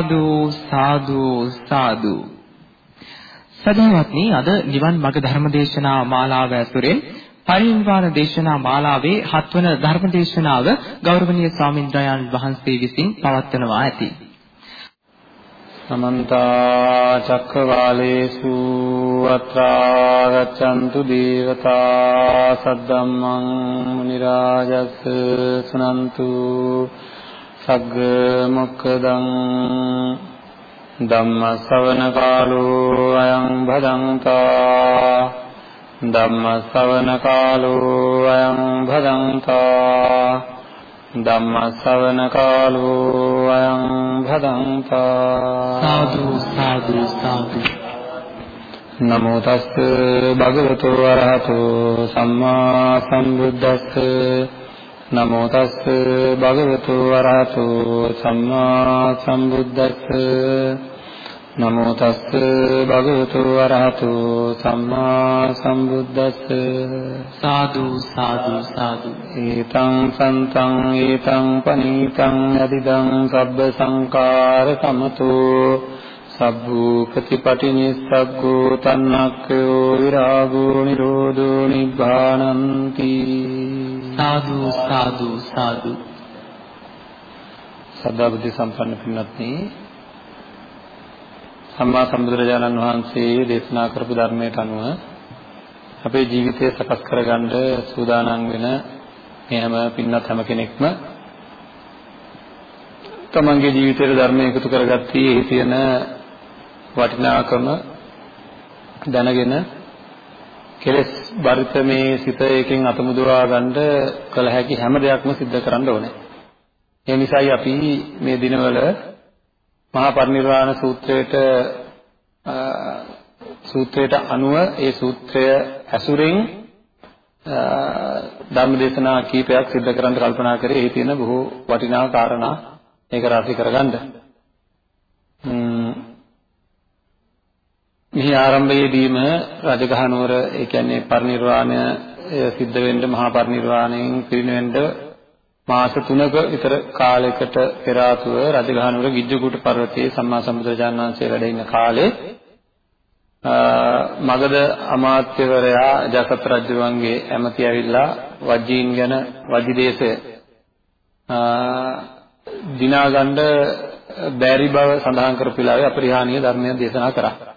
සාදු සාදු සාදු සදහවත්නි අද නිවන් මඟ ධර්මදේශනා මාලාව ඇසුරෙන් පරිනිර්වාණ දේශනා මාලාවේ හත්වන ධර්මදේශනාව ගෞරවනීය ස්වාමින්ද්‍රයන් වහන්සේ විසින් පවත්වනවා ඇති. සමන්ත චක්කවාලේසු අත්‍රා ගච්ඡන්තු දේවතා සද්දම්මං මුනි රාජස් සුනන්තු සග්ග මොක්කදං ධම්ම ශ්‍රවණ කාලෝ අයං භදංතා ධම්ම ශ්‍රවණ කාලෝ අයං භදංතා ධම්ම ශ්‍රවණ කාලෝ අයං භදංතා සාදු සාදු සාදු. නමෝ තස්ස භගවතු වරහතෝ සම්මා සම්බුද්දස්ස නමෝ තස්ස භගවතු වරහතෝ සම්මා සම්බුද්දස්ස. නමෝ තස්ස භගවතු වරහතු සම්මා සම්බුද්දස්ස. සාදු සාදු සාදු. ඒතං සන්තං ඒතං පනීතං යදිදං සබ්බ සංකාර සමතෝ. සබ්බූ ප්‍රතිපටිනිස්සග්ගෝ තන්නක්ඛයෝ විරාගෝ නිරෝධෝ නිබ්බානන්ති සාදු සාදු සාදු. සදා බුද්ධ සම්පන්න පින්වත්නි සම්මා සම්බුදුරජාණන් වහන්සේ දේශනා කරපු ධර්මයට අනුව අපේ ජීවිතය සකස් කරගන්න සූදානම් වෙන මේ හැම පින්වත් හැම කෙනෙක්ම තමන්ගේ ජීවිතයේ ධර්මය එකතු කරගත්තී එහි තියෙන වටිනාකම දැනගෙන කෙලස් බරිත මේ සිත එකෙන් අතමුදවා ගන්න කල හැකි හැම දෙයක්ම සිද්ධ කරන්න ඕනේ. ඒ නිසායි අපි මේ දිනවල මහා පරිනිර්වාණ සූත්‍රයට සූත්‍රයට අනුව ඒ සූත්‍රය ඇසුරෙන් ධම්මදේශනා කීපයක් සිද්ධ කරන්න කල්පනා කරේ එහි තියෙන බොහෝ වටිනා කාරණා ඒක රාශි කරගන්න. මෙහි ආරම්භයේදීම රජගහ නුවර ඒ කියන්නේ පරිනිර්වාණය සිද්ධ වෙන්න මහා පරිනිර්වාණයෙන් පිරිනෙවෙන්න මාස 3ක විතර කාලයකට පෙර ආතුව රජගහනුවර ගිජ්ජකූට පර්වතයේ සම්මා සම්බුදුරජාණන් වහන්සේ වැඩ ඉන්න කාලේ මගධ අමාත්‍යවරයා ජසත් රජුවන්ගේ ඇමති ඇවිල්ලා වජ්ජීන් ගැන වජි දේශය දිනාගන්න බැරි බව සඳහන් කරපු වෙලාවේ අපරිහානීය ධර්මයක් දේශනා කරා.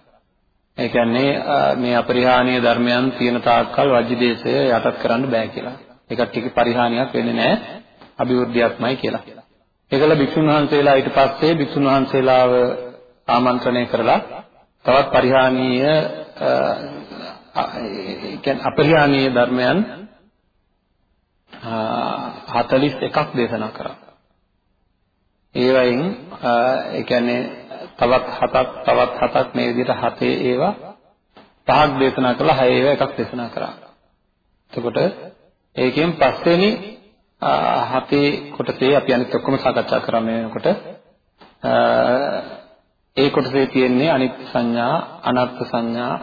ඒ කියන්නේ මේ අපරිහානීය ධර්මයන් තියෙන තාක්කල් වජ්ජි දේශය යටත් කරන්න බෑ කියලා. ඒකට ටික පරිහානියක් වෙන්නේ නැහැ. අභිවෘද්ධියක්මයි කියලා. ඒකල භික්ෂුන් වහන්සේලා ඊට පස්සේ භික්ෂුන් වහන්සේලාව ආමන්ත්‍රණය කරලා තවත් පරිහානීය කියන්නේ අපරිහානීය ධර්මයන් 41ක් දේශනා කරා. ඒ වයින් ඒ කියන්නේ තවත් හතක් තවත් හතක් මේ විදිහට හතේ ඒවා පහක් දේශනා කළා හය ඒවා එකක් දේශනා කරා. එතකොට ඒකෙන් පස්වෙනි හතේ කොටසේ අපි අනිත් ඔක්කොම සාකච්ඡා කරමු වෙනකොට ඒ කොටසේ තියෙන්නේ අනිත්‍ය සංඥා අනාත්ම සංඥා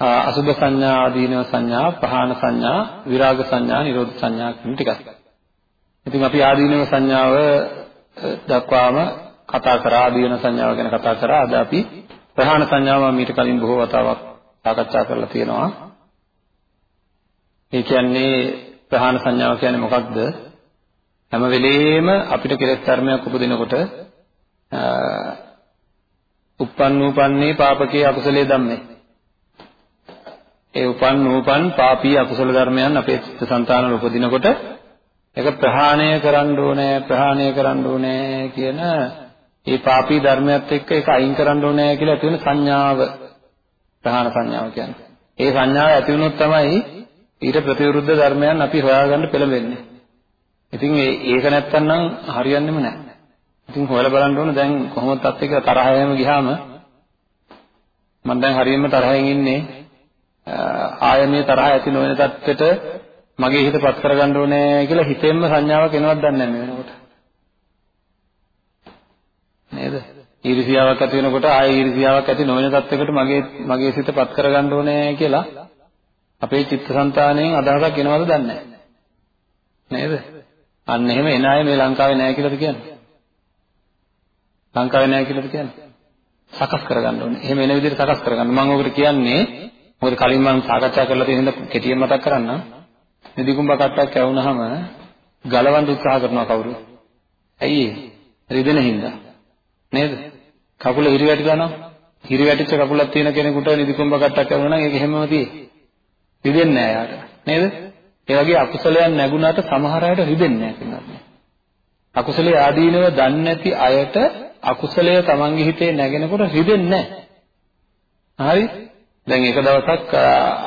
අසුභ සංඥා ආදීනව සංඥා පහාන සංඥා විරාග සංඥා නිරෝධ සංඥා කියන ටිකක්. ඉතින් අපි ආදීනව සංඥාව දක්වාම කතා කරා ආදීන සංඥාව ගැන කතා කරා අද අපි ප්‍රහාණ සංඥාව මීට කලින් බොහෝ වතාවක් සාකච්ඡා කරලා තියෙනවා. ඒ කියන්නේ ප්‍රහාණ සංඥාව කියන්නේ මොකක්ද? හැම වෙලෙම අපිට කෙලෙස් ධර්මයක් උපදිනකොට උප්පන් නූපන්නේ පාපකේ අකුසලයේ ධම්මේ. ඒ උපන් නූපන් පාපී අකුසල ධර්මයන් අපේ චිත්තසංතානවල උපදිනකොට ඒක ප්‍රහාණය කරන්න ඕනේ ප්‍රහාණය කරන්න ඕනේ කියන ඒ පාපී ධර්මයත් එක්ක ඒක අයින් කරන්න ඕනේ කියලා තියෙන සංඥාව ප්‍රහාණ සංඥාව කියන්නේ. ඒ සංඥාව ඇති වුණොත් තමයි ඊට ප්‍රතිවිරුද්ධ ධර්මයන් අපි හොයාගන්න පෙළඹෙන්නේ. ඉතින් ඒක නැත්තම් නම් හරියන්නේම නැහැ. ඉතින් හොයලා බලන්න ඕන දැන් කොහොමද tat එක තරහයම ගියාම මම දැන් හරියම තරහෙන් ඉන්නේ ආයමේ තරහ ඇති නොවන තත්ත්වෙට මගේ හිතපත් කරගන්න ඕනේ කියලා හිතෙන්ම සංඥාවක් එනවත් දන්නේ නැහැ මේ වෙනකොට. නේද? ඊර්ෂියාවක් ඇති වෙනකොට ආයෙ ඊර්ෂියාවක් ඇති නොවන තත්ත්වයකට මගේ මගේ සිතපත් කරගන්න ඕනේ කියලා අපේ චිත්තසංතානයෙන් අදහසක් එනවද දන්නේ නේද? අන්න එහෙම එන අය මේ ලංකාවේ නැහැ කියලාද කියන්නේ? ලංකාවේ නැහැ කියලාද කියන්නේ? සකස් කරගන්න ඕනේ. එහෙම එන විදිහට සකස් කරගන්න. මම ඔකට කියන්නේ මොකද කලින් මම සාකච්ඡා කරලා තියෙන හින්දා කෙටියෙන් මතක් කරන්නම්. නිදිකුඹ කට්ටක් ඇවුනහම ගලවන්න උත්සාහ කරනවා කවුරු? ඇයි ඒ? රිදෙන හින්දා. නේද? කකුල හිරි වැටිලා නම් හිරි වැටිච්ච කකුලක් තියෙන කෙනෙකුට නිදිකුඹ කට්ටක් ඇවුනා නම් ඒක හැමම තියෙයි. රිදෙන්නේ නැහැ යාට. නේද? ඒ වගේ අකුසලයන් නැගුණාට සමහර අයට රිදෙන්නේ නැහැ කියනවා. අකුසලයේ ආදීනව දන්නේ නැති අයට අකුසලය තමන්ගේ හිතේ නැගෙනකොට රිදෙන්නේ නැහැ. හරි? දැන් එක දවසක්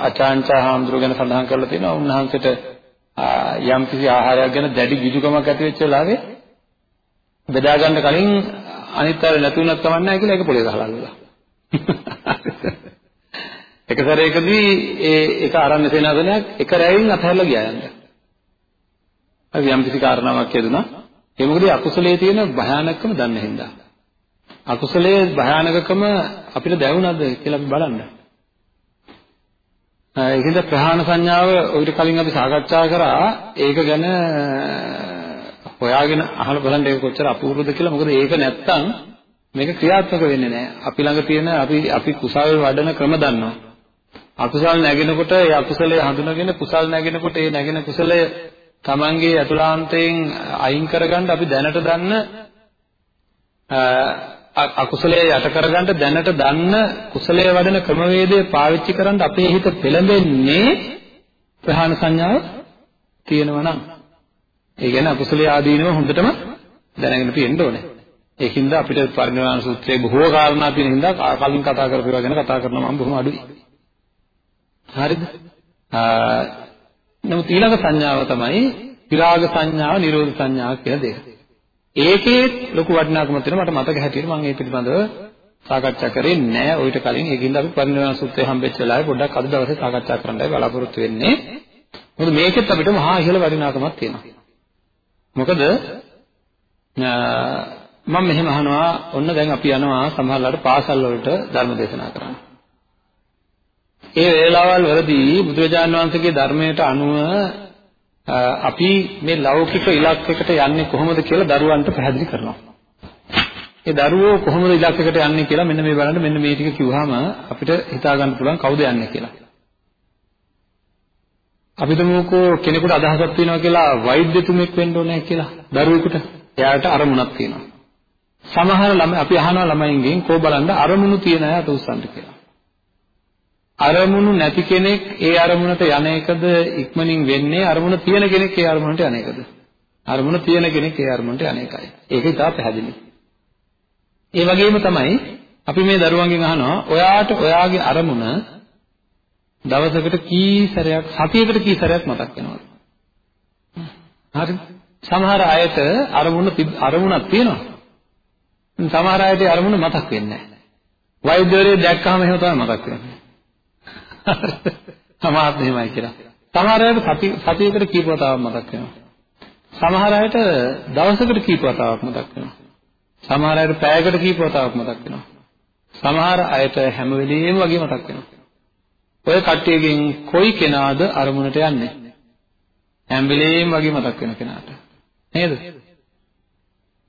අචාන්චා හාමුදුරුව ගැන සඳහන් කරලා තියෙනවා උන්වහන්සේට යම් කිසි ආහාරයක් ගැන දැඩි ගිජුකමක් ඇති වෙච්ච වෙලාවේ බෙදා ගන්න කලින් අනිත් අය නැතුණත් කමක් නැහැ කියලා ඒක පොලේ ගහලා අල්ලලා. එක සැරේකදී ඒ එක ආරණ්‍ය සේනාසනයක් එක රැයින් අතහැරලා ගියා යන්න. හරි යම් කිසි කාරණාවක් හේතුණා. ඒ මොකද අකුසලයේ තියෙන භයානකම දන්න හින්දා. අකුසලයේ භයානකකම අපිට දැනුණාද කියලා අපි බලන්න. ඒකෙන්ද ප්‍රහාණ සංඥාව ඔයිට කලින් අපි සාකච්ඡා කරා ඒක ගැන හොයාගෙන අහලා බලන්න ඒක කොච්චර අපූර්වද කියලා මොකද ඒක නැත්තම් මේක ක්‍රියාත්මක වෙන්නේ නැහැ. අපි ළඟ තියෙන අපි අපි කුසල් වඩන ක්‍රම දන්නවා. අකුසල් නැගෙනකොට ඒ අකුසලයේ හඳුනගෙන කුසල් නැගෙනකොට ඒ නැගෙන කුසලය Tamange අතුලාන්තයෙන් අයින් කරගන්න අපි දැනට දන්න අකුසලයේ යට කරගන්න දැනට දන්න කුසලයේ වඩන ක්‍රමවේදය පාවිච්චි කරන් අපේ හිත පෙළඹෙන්නේ ප්‍රහාණ සංඥාව තියෙනවා නම් ඒ කියන්නේ අකුසලයේ ආදීනව හොඳටම දැනගෙන තියෙන්න ඕනේ. ඒකින්ද අපිට පරිණාම සූත්‍රයේ බොහෝ කාරණා තියෙන හින්දා කලින් කතා කරපු ඒවා ගැන කතා කරනවා මම බොහොම අඩුයි. හරිද? නමුත් ඊළඟ සංඥාව තමයි විරාග සංඥාව, නිරෝධ සංඥාව කියලා දෙක. ඒකේ ලොකු වටිනාකමක් තියෙනවා මට මතක හැටියට මම ඒ පිළිබඳව සාකච්ඡා කරේ නෑ ඔయిత කලින් ඒකින්ද අපි පරිණාම සූත්‍රය හම්බෙච්ච වෙලාවේ පොඩ්ඩක් අද දවසේ සාකච්ඡා කරන්නයි බලාපොරොත්තු වෙන්නේ. මොකද මේකෙත් අපිට මහා ඉහළ වටිනාකමක් තියෙනවා. මොකද මම මෙහෙම අහනවා ඔන්න දැන් අපි යනවා සමහරවිට පාසල් වලට ධර්ම දේශනා කරන්න. ඒ වේලාවල් වලදී බුදුරජාණන් වහන්සේගේ ධර්මයට අනුව අපි මේ ලෞකික ඉලක්කයකට යන්නේ කොහොමද කියලා දරුවන්ට පැහැදිලි කරනවා. ඒ දරුවෝ කොහොමද ඉලක්කයකට යන්නේ කියලා මෙන්න මේ බලන්න මෙන්න මේ ටික කිව්වහම අපිට හිතා ගන්න පුළුවන් කවුද යන්නේ කියලා. අපි තමෝකෝ කෙනෙකුට අදහසක් තියෙනවා කියලා වෛද්‍යතුමෙක් වෙන්න ඕනේ කියලා දරුවෙකුට එයාට අරමුණක් තියෙනවා. සමහර ළමයි අපි අහනවා ළමයින්ගෙන් කෝ බලන්න අරමුණු තියන අය අත උස්සන්න කියලා. අරමුණු නැති කෙනෙක් ඒ අරමුණට යන එකද ඉක්මනින් වෙන්නේ අරමුණ තියෙන කෙනෙක් ඒ අරමුණට යන එකද? අරමුණ තියෙන කෙනෙක් ඒ අරමුණට යන එකයි. ඒක ඉතා පැහැදිලි. ඒ වගේම තමයි අපි මේ දරුවන්ගෙන් අහනවා ඔයාට ඔයාගේ අරමුණ දවසකට කී සැරයක් සතියකට කී සැරයක් මතක් වෙනවද? හරි. සමහර අයට අරමුණ අරමුණක් තියෙනවා. සමහර අයට අරමුණ මතක් වෙන්නේ නැහැ. වෛද්‍යවරයෙක් දැක්කම එහෙම තමයි මතක් වෙන්නේ. සමහරත් එහෙමයි කියලා. සමහර අයට සති සතියකට කීප වතාවක් මතක් වෙනවා. සමහර අයට දවසකට කීප වතාවක් මතක් වෙනවා. සමහර අයට පැයකට කීප වතාවක් මතක් වෙනවා. සමහර අයට හැම වෙලෙම වගේ මතක් වෙනවා. ඔය කට්ටියගෙන් කොයි කෙනාද අරමුණට යන්නේ? හැම වෙලෙම වගේ මතක් වෙන කෙනාට. නේද?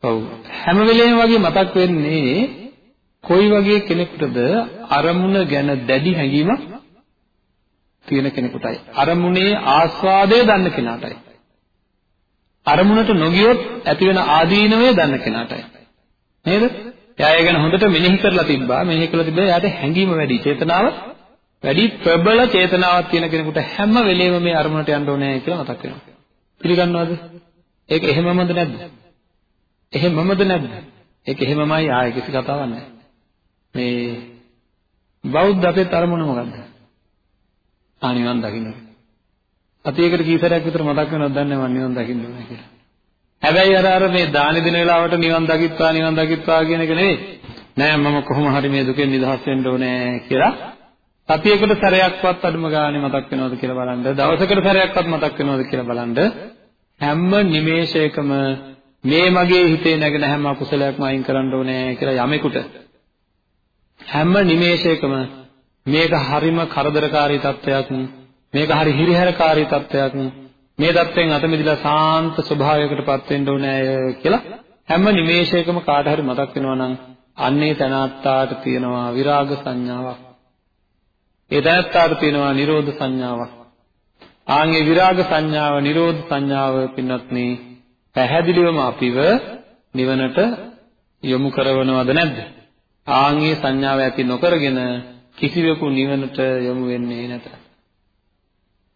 ඔව්. හැම වෙලෙම වගේ මතක් වෙන්නේ කොයි වගේ කෙනෙකුටද අරමුණ ගැන දැඩි හැඟීමක් තියෙන කෙනෙකුටයි. අරමුණේ ආස්වාදය දන්න කෙනාටයි. අරමුණට නොගියොත් ඇතිවෙන ආදීනවය දන්න කෙනාටයි. නේද? එයා ඒ ගැන හොඳට මෙනෙහි කරලා තිබ්බා. මෙනෙහි කරලා තිබ්බා එයාට හැඟීම වැඩි, චේතනාව වැඩි ප්‍රබල චේතනාවක් තියෙන කෙනෙකුට හැම වෙලෙම මේ අරමුණට යන්න ඕනේ කියලා මතක් වෙනවා. පිළිගන්නවද? ඒක එහෙමමද නැද්ද? එහෙමමද නැද්ද? ඒක එහෙමමයි ආයේ කිසි කතාවක් නැහැ. මේ බෞද්ධ අපේ තරමුණ මොකද්ද? ආ නිවන් දකින්න. අතීයකට කීසරයක් විතර මතක් වෙනවද දන්නේ මම නිවන් දකින්න ඕනේ කියලා. හැබැයි අර අර මේ දානි දෙන වෙලාවට නිවන් දකිත්වා නිවන් දකිත්වා කියන එක නෙවෙයි. නෑ මම කොහොම හරි මේ දුකෙන් නිදහස් වෙන්න ඕනේ කියලා සතියකට සැරයක්වත් අඩුම ගානේ මතක් වෙනවද කියලා බලන්න. දවසකට සැරයක්වත් මතක් වෙනවද කියලා බලන්න. හැම නිමේෂයකම මේ මගේ හිතේ නැගෙන හැම අකුසලයක්ම අයින් කරන්න ඕනේ කියලා යමෙකුට හැම නිමේෂයකම මේක හරිම කරදරකාරී තත්වයක් මේක හරි හිරිහැරකාරී තත්වයක් මේ தත්වෙන් අත මිදලා සාන්ත ස්වභාවයකටපත් වෙන්න ඕනේ කියලා හැම නිමේෂයකම කාට හරි මතක් වෙනවා නම් අන්නේ තනත්තාට තියෙනවා විරාග සංඥාවක්. ඒ තනත්තාට තියෙනවා නිරෝධ සංඥාවක්. ආන්ගේ විරාග සංඥාව, නිරෝධ සංඥාව පින්වත්නි පැහැදිලිවම අපිව නිවනට යොමු කරවනවද නැද්ද? ආන්ගේ සංඥාව ඇති නොකරගෙන කිසිවෙකු නිවනට යොමු වෙන්නේ නැත.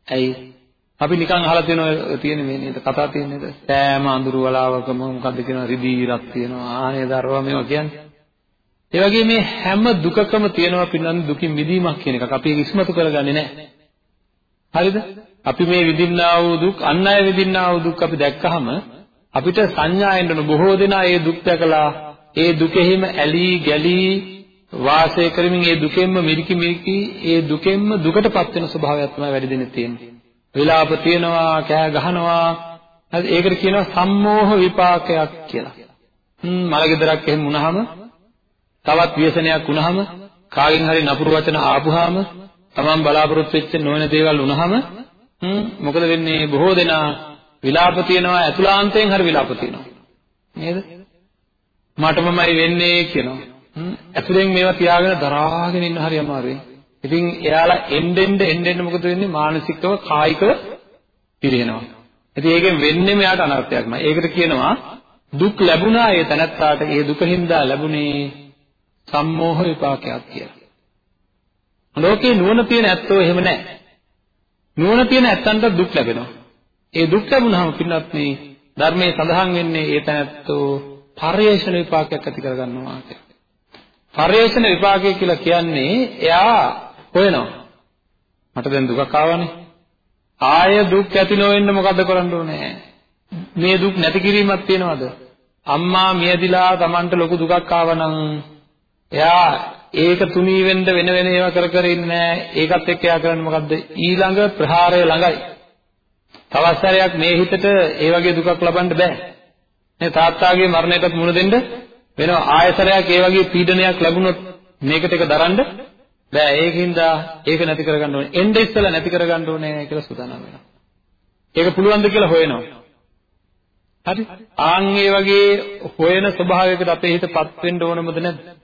ඇයි? අපි නිකන් අහලා තියෙනවා තියෙන මේ නේද කතා තියෙන නේද? සෑම අඳුරු වලාවකම මොකද්ද කියනවා රිදී ඉරක් තියෙනවා. ආනේ දරුවා මේවා කියන්නේ. ඒ වගේ මේ හැම දුකකම තියෙනවා පින්නන්නේ දුකින් මිදීමක් කියන එකක්. අපි ඒක ඉස්මතු කරගන්නේ නැහැ. හරිද? අපි මේ විඳින්නා වූ දුක් අන් අය විඳින්නා වූ දුක් අපි දැක්කහම අපිට සංඥායෙන් උන බොහෝ දෙනා ඒ දුක් දැකලා ඒ දුකෙහිම ඇලී ගැලී වාසය කරමින් ඒ දුකෙන්ම මිරිකි මිරිකි ඒ දුකෙන්ම දුකටපත් වෙන ස්වභාවයක් තමයි වැඩි දෙනෙක් තියෙන්නේ. විලාප තියනවා, කෑ ගහනවා. හරි ඒකට කියනවා සම්මෝහ විපාකයක් කියලා. හ්ම් මලගෙදරක් එහෙම වුණාම තවත් ව්‍යසනයක් වුණාම කාගෙන් හරි නපුරු වචන ආපුවාම තමන් බලාපොරොත්තු වෙච්ච නොවන දේවල් වුණාම හ්ම් මොකද වෙන්නේ? බොහෝ දෙනා විලාප තියනවා ඇතුළාන්තයෙන් හරි විලාප තියනවා. නේද? මටමමයි වෙන්නේ කියනවා. හ්ම් ඇතුලෙන් මේවා තියාගෙන දරාගෙන ඉන්න හරි අමාරුයි. ඉතින් එයාලා එන්නෙන් එන්නෙන් මොකද වෙන්නේ? මානසිකව කායිකව පිරිනවනවා ඉතින් ඒකෙන් වෙන්නේ මෙයාට අනර්ථයක්මයි ඒකට කියනවා දුක් ලැබුණා ඒ තනත්තාට. ඒ දුක හින්දා ලැබුණේ සම්මෝහ විපාකයක් කියලා ලෝකේ නුවණ තියෙන ඇත්තෝ එහෙම නැහැ. නුවණ තියෙන ඇත්තන්ට දුක් ලැබෙනවා. ඒ දුක් ලැබුණාම පින්නත් මේ ධර්මයේ සඳහන් වෙන්නේ ඒ තැනැත්තෝ පරිේශන විපාකයක් ඇති කරගන්නවා කියලා. පරිේශන විපාකය කියලා කියන්නේ එයා හොයනවා. මට දැන් දුකක් ආවනේ. ආය දුක් ඇති නොවෙන්න මොකද කරන්න ඕනේ? මේ දුක් නැති කිරීමක් තියනවද? අම්මා මියදිලා Tamanට ලොකු දුකක් ආවනම් එයා ඒක තුනී වෙන්න වෙන වෙන ඒවා කර කර ඉන්නේ නැහැ. ඒකත් එක්ක එයා කරන්නේ මොකද්ද? ඊළඟ ප්‍රහාරය ළඟයි. තවත් සැරයක් මේ හිතට ඒ වගේ දුකක් ලබන්න බෑ. මේ තාත්තාගේ මරණයටත් මුහුණ දෙන්න වෙනවා. ආයතරයක් ඒ වගේ පීඩනයක් ලැබුණොත් මේකට එක දරන්න බෑ. ඒකින්ද ඒක නැති කරගන්න ඕනේ. එnde ඉස්සලා නැති කරගන්න ඕනේ කියලා සූදානම් වෙනවා. ඒක පුළුවන්ද කියලා හොයනවා. හරි? ආන් ඒ වගේ හොයන ස්වභාවයකට අපේ හිතපත් වෙන්න ඕනමද නැද්ද?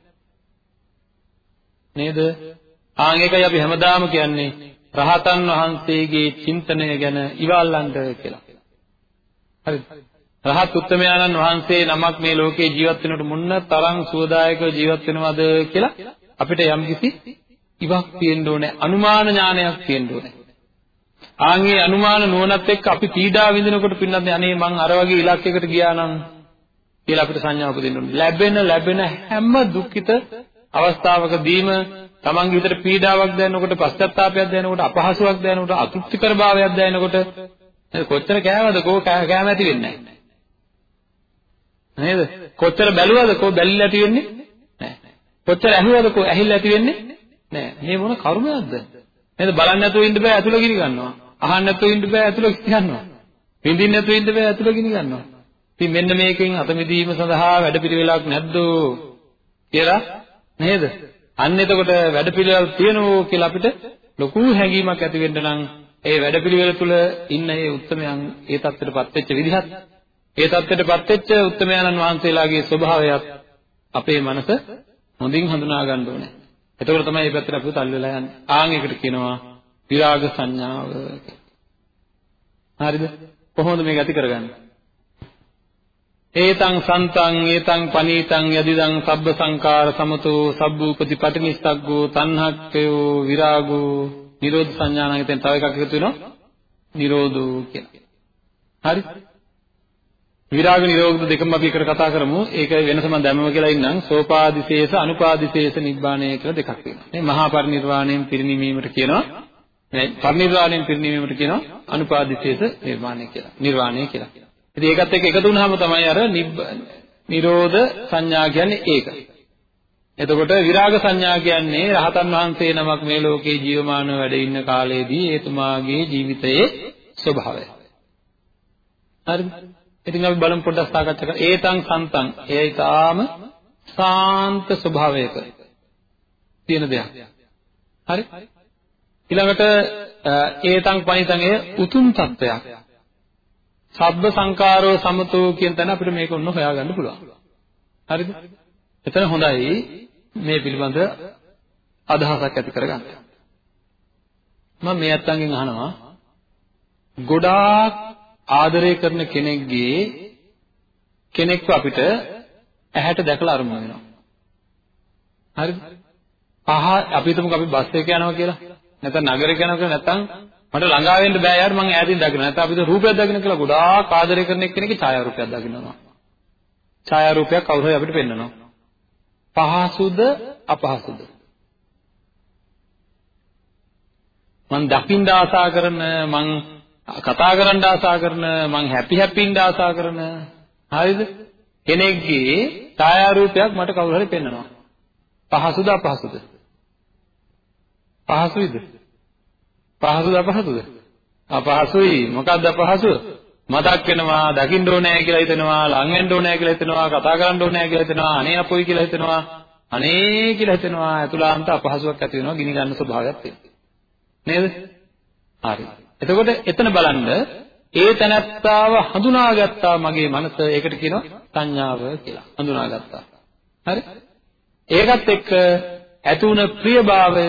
නේද? ආන් ඒකයි අපි හැමදාම කියන්නේ රහතන් වහන්සේගේ චින්තනය ගැන ඉවල්ලන්න කියලා. හරිද? රහත් උත්තමයාණන් වහන්සේ නමක් මේ ලෝකේ ජීවත් වෙනකොට මොන්න තරම් සුවදායකව ජීවත් වෙනවද කියලා අපිට යම්කිසි ඉවක් තියෙන්න ඕනේ අනුමාන ඥානයක් තියෙන්න ඕනේ. ආන්ගේ අනුමාන නුවණත් එක්ක අපි පීඩා විඳිනකොට පින්නත් අනේ මං අර වගේ ඉලක්කයකට ගියා නම් කියලා අපිට සංඥා උපදින්න ඕනේ. ලැබෙන ලැබෙන හැම දුක්ඛිත අවස්ථාවකදීම තමන්ගේ හිතට පීඩාවක් දැනෙනකොට පශ්චාත්තාවයක් දැනෙනකොට අපහසුාවක් දැනෙනකොට අතෘප්තිකර භාවයක් දැනෙනකොට කොච්චර කෑවද? කෝ කෑම ඇති වෙන්නේ නේද? කොච්චර බැලුවද? කෝ බැලිලා ඇති වෙන්නේ නැහැ. කොච්චර ඇහුවද? කෝ ඇහිලා ඇති වෙන්නේ නැහැ. මේ මොන කර්මයක්ද නේද? බලන්න නැතුව ඉන්න බෑ ඇතුළ ගිනි ගන්නවා. අහන්න නැතුව ඉන්න බෑ ඇතුළ ගිනි ගන්නවා. විඳින්න නැතුව ඉන්න බෑ ඇතුළ ගිනි ගන්නවා. ඉතින් මෙන්න මේකෙන් අත මිදීම සඳහා වැඩපිළිවෙලක් නැද්ද කියලා නේද? අන්න එතකොට වැඩපිළිවෙල තියෙනවෝ කියලා අපිට ලොකු හැඟීමක් ඇති වෙන්න නම් ඒ වැඩපිළිවෙල තුල ඉන්න ඒ උත්තරයන් ඒ தත්ත්වයටපත් වෙච්ච විදිහත් ඒ தත්ත්වයටපත් වෙච්ච උත්තරයන්න් වහන්සේලාගේ ස්වභාවයත් අපේ මනස හොඳින් හඳුනා ගන්න ඕනේ. එතකොට තමයි මේ පැත්තට අපිව තල් වෙලා යන්නේ. ආන් එකට කියනවා විරාග සංඥාව හරිද? කොහොමද මේක ඇති කරගන්නේ? ඒතං සන්තං ඒතං පනීතං යදිදං සබ්බ සංකාර සමතෝ සබ්බූපති පටිනිස්සග්ගෝ තණ්හක්කයෝ විරාගෝ නිරෝධ සංඥානං එතෙන් තව එකක් එකතු වෙනවා නිරෝධෝ කියලා. හරි? විරාග නිරෝධ දෙකම අපි එකට කතා කරමු. ඒක වෙනස මම දැම්මම කියලා ඉන්නම්. සෝපාදිශේෂ අනුපාදිශේෂ නිබ්බාණය කියලා දෙකක් වෙනවා. මේ මහා පරිනිර්වාණයෙන් පිරිණිමීමට කියනවා මේ පරිනිර්වාණයෙන් පිරිණිමීමට කියනවා අනුපාදිශේෂ නිර්වාණය කියලා. නිර්වාණය කියලා. ඉතින් ඒකත් එක්ක එකතු වුණාම තමයි අර නිරෝධ සංඥා කියන්නේ ඒක. එතකොට විරාග සංඥා කියන්නේ රහතන් වහන්සේ නමක් මේ ලෝකේ ජීවමානව වැඩ ඉන්න කාලයේදී එතුමාගේ ජීවිතයේ ස්වභාවය. හරිද? ඉතින් අපි බලමු පොඩ්ඩක් සාකච්ඡා කරමු. ඒතං සන්තං. එය ඊටාම සාන්ත ස්වභාවයක තියෙන දෙයක්. හරි? ඊළඟට ඒතං පනිතං එය උතුම් තත්වයක්. සබ්බ සංකාරෝ සමතෝ කියන තැන අපිට මේක ඔන්න හොයාගන්න පුළුවන්. හරිද? එතන හොඳයි මේ පිළිබඳ අදහසක් ඇති කරගන්න. මම මේ අත්තන්ගෙන් අහනවා ගොඩාක් ආදරය කරන කෙනෙක්ගේ කෙනෙක්ව අපිට ඇහැට දැකලා අරමුණ වෙනවා. හරිද? පහ අපි හිතමුකෝ අපි බස් එකේ යනවා කියලා. නැත්නම් නගරයක යනවා කියලා නැත්නම් මට ළඟා වෙන්න බෑ යාර මං ඈතින් දකින්න. නැත්නම් අපිට රූපයක් දකින්න කියලා ගොඩාක් ආදරය කරන එක්කෙනෙක්ගේ ඡායාරූපයක් දකින්නවා. ඡායාරූපයක් කවුරු හරි අපිට පෙන්නනවා. පහසුද අපහසුද? මං දකින්න ආසා කරන මං කතා කරන්න ආසා කරන මං හැපි හැපින්න ආසා කරන හරිද කෙනෙක්ගේ ඡායාරූපයක් මට කවුරු හරි පෙන්නනවා පහසුද අපහසුද පහසුයිද පහසුද අපහසුද අපහසුයි මොකක්ද අපහසුව මතක් වෙනවා දකින්න ඕනේ කියලා හිතෙනවා ලං වෙන්න ඕනේ කියලා හිතෙනවා කතා කරන්න ඕනේ කියලා හිතෙනවා අනේ අපොයි කියලා හිතෙනවා අනේ කියලා හිතෙනවා අතුලාන්ත අපහසුයක් ඇති වෙනවා ගිනි ගන්න ස්වභාවයක් තියෙනවා නේද? හරි. එතකොට එතන බලන්න ඒ තැනත්තාව හඳුනාගත්තා මගේ මනස ඒකට කියනවා සංඥාව කියලා. හඳුනාගත්තා. හරි? ඒකත් එක්ක ඇති වුණ ප්‍රියභාවය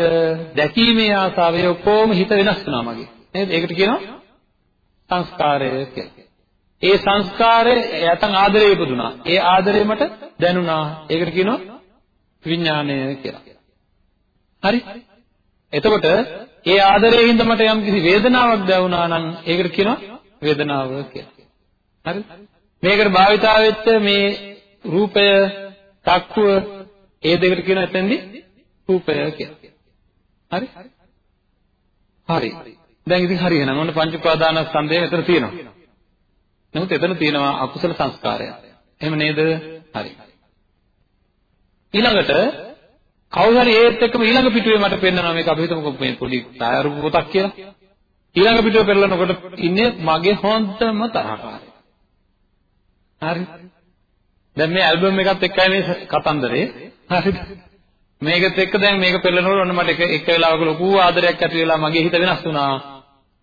දැකීමේ ආසාවය කොහොම හිත වෙනස් වුණා මගේ. නේද? ඒකට කියනවා සංස්කාරය කියලා. ඒ සංස්කාරය යතන් ආදරේ ඉපදුනා. ඒ ආදරේ මට දැනුණා. ඒකට කියනවා විඥාණය කියලා. හරි? එතකොට ඒ ආදරයෙන් හින්දා මට යම් කිසි වේදනාවක් දැනුණා නම් ඒකට කියනවා වේදනාව කියලා. හරිද? මේකට භාවිතා වෙච්ච මේ රූපය, චක්කුව ඒ දෙකට කියනවා එතෙන්දී රූපය කියලා. හරි? හරි. දැන් ඉතින් හරි එහෙනම් ඔන්න පංච උපාදානස්කන්ධය මෙතන තියෙනවා. නමුත් එතන තියෙනවා අකුසල සංස්කාරය. එහෙම නේද? හරි. ඊළඟට කවුරු හරි ඒත් එක්කම ඊළඟ පිටුවේ මට පෙන්නනවා මේක අපි හිතමුකෝ මේ පොඩි ඡායාරූප පොතක් කියලා. ඊළඟ පිටුව පෙරලනකොට ඉන්නේ මගේ හොඳම තරහකාරය. හරි. දැන් මේ ඇල්බම් එකත් එක්කයි මේ කතන්දරේ. හරිද? මේකත් එක්ක දැන් මේක පෙරලනකොට ඔන්න මට එක එක වෙලාවක ලොකු ආදරයක් ඇති වෙලා මගේ හිත වෙනස් වුණා.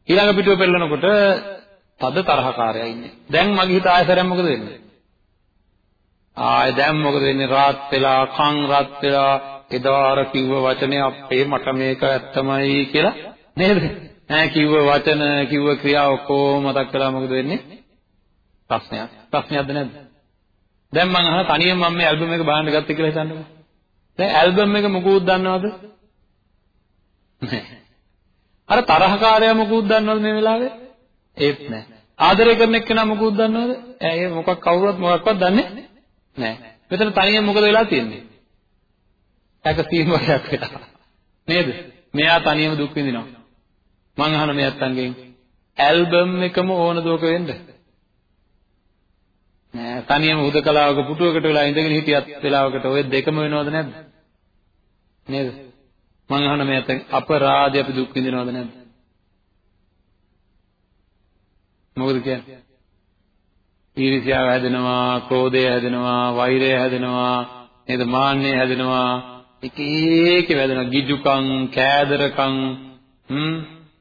ඊළඟ පිටුව පෙරලනකොට තද තරහකාරයා ඉන්නේ. දැන් මගේ හිත ආයතරම් මොකද වෙන්නේ? ආය දැන් මොකද වෙන්නේ? රාත් වෙලා, කන් රත් වෙලා, එදා අර කිව්ව වචනේ අපේ මට මේක ඇත්තමයි කියලා නේද? ඈ කිව්ව වචන කිව්ව ක්‍රියා ඔක්කොම මතක් කළා මොකද වෙන්නේ? ප්‍රශ්නයක්. ප්‍රශ්නයක්ද නැද්ද? දැන් මම අහන තනියම මම මේ ඇල්බම් එක බලන්න ගත්තේ කියලා හිතන්නකෝ. දැන් ඇල්බම් එක මොකුත් දන්නවද? නැහැ. අර තරහකාරයා මොකුත් දන්නවද මේ වෙලාවේ? ඒත් නැහැ. ආදරය කරන එක්කෙනා මොකුත් දන්නවද? ඒ මොකක් කවුරුවත් මොකක්වත් දන්නේ නැහැ. මෙතන තනියම මොකද වෙලා තියෙන්නේ? සැකසීම වගේක් වෙලා. නේද? මෙයා තනියම දුක් විඳිනවා. මං අහන මේ අත්තන්ගෙන් ඇල්බම් එකම ඕන දෝක වෙන්න. නෑ තනියම උදකලාවක පුටුවකට වෙලා ඉඳගෙන හිටියත් වෙලාවකට ඔය දෙකම වෙනවද නැද්ද? නේද? මං අහන මේ අත්තන් අපරාධය අපි දුක් විඳිනවද නැද්ද? මොකද කියන්නේ? ඊර්ෂ්‍යාව හැදෙනවා, ක්‍රෝධය හැදෙනවා, වෛරය හැදෙනවා, නේද? මාන්නය හැදෙනවා, එක එක වැදෙනවා ගිජුකම් කෑදරකම් හ්ම්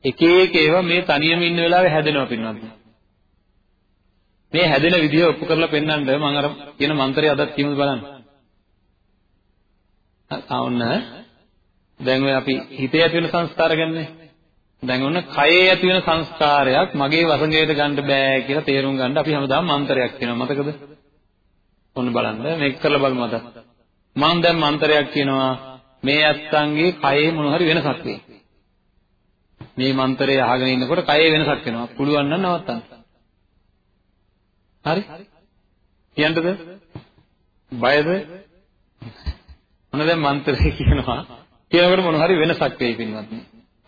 එක එක ඒවා මේ තනියම ඉන්න වෙලාවේ හැදෙනවා පින්වත් මේ හැදෙන විදිය ඔප්පු කරලා පෙන්නන්න මම අර කියන මන්ත්‍රය අදත් කියමුද බලන්න ආවන්න දැන් ඔය අපි හිතේ ඇති වෙන සංස්කාර ගැනනේ දැන් ඔන්න කයේ ඇති වෙන සංස්කාරයක් මගේ වසඟයට ගන්න බෑ කියලා තේරුම් ගන්න අපි හැමදාම මන්ත්‍රයක් කියනවා මතකද ඔන්න බලන්න මේක කරලා බලමු අද මම දැන් මන්ත්‍රයක් කියනවා මේ ඇත්තන්ගේ කයේ මොන හරි වෙනසක් වෙයි. මේ මන්ත්‍රය අහගෙන ඉන්නකොට කයේ වෙනසක් වෙනවා. පුළුවන් නම් නවත්තන්න. හරි? කියන්නද? බයද? මොන දැන් මන්ත්‍රය කියනවා. කියනකොට මොන හරි වෙනසක් වෙයි පින්වත්නි.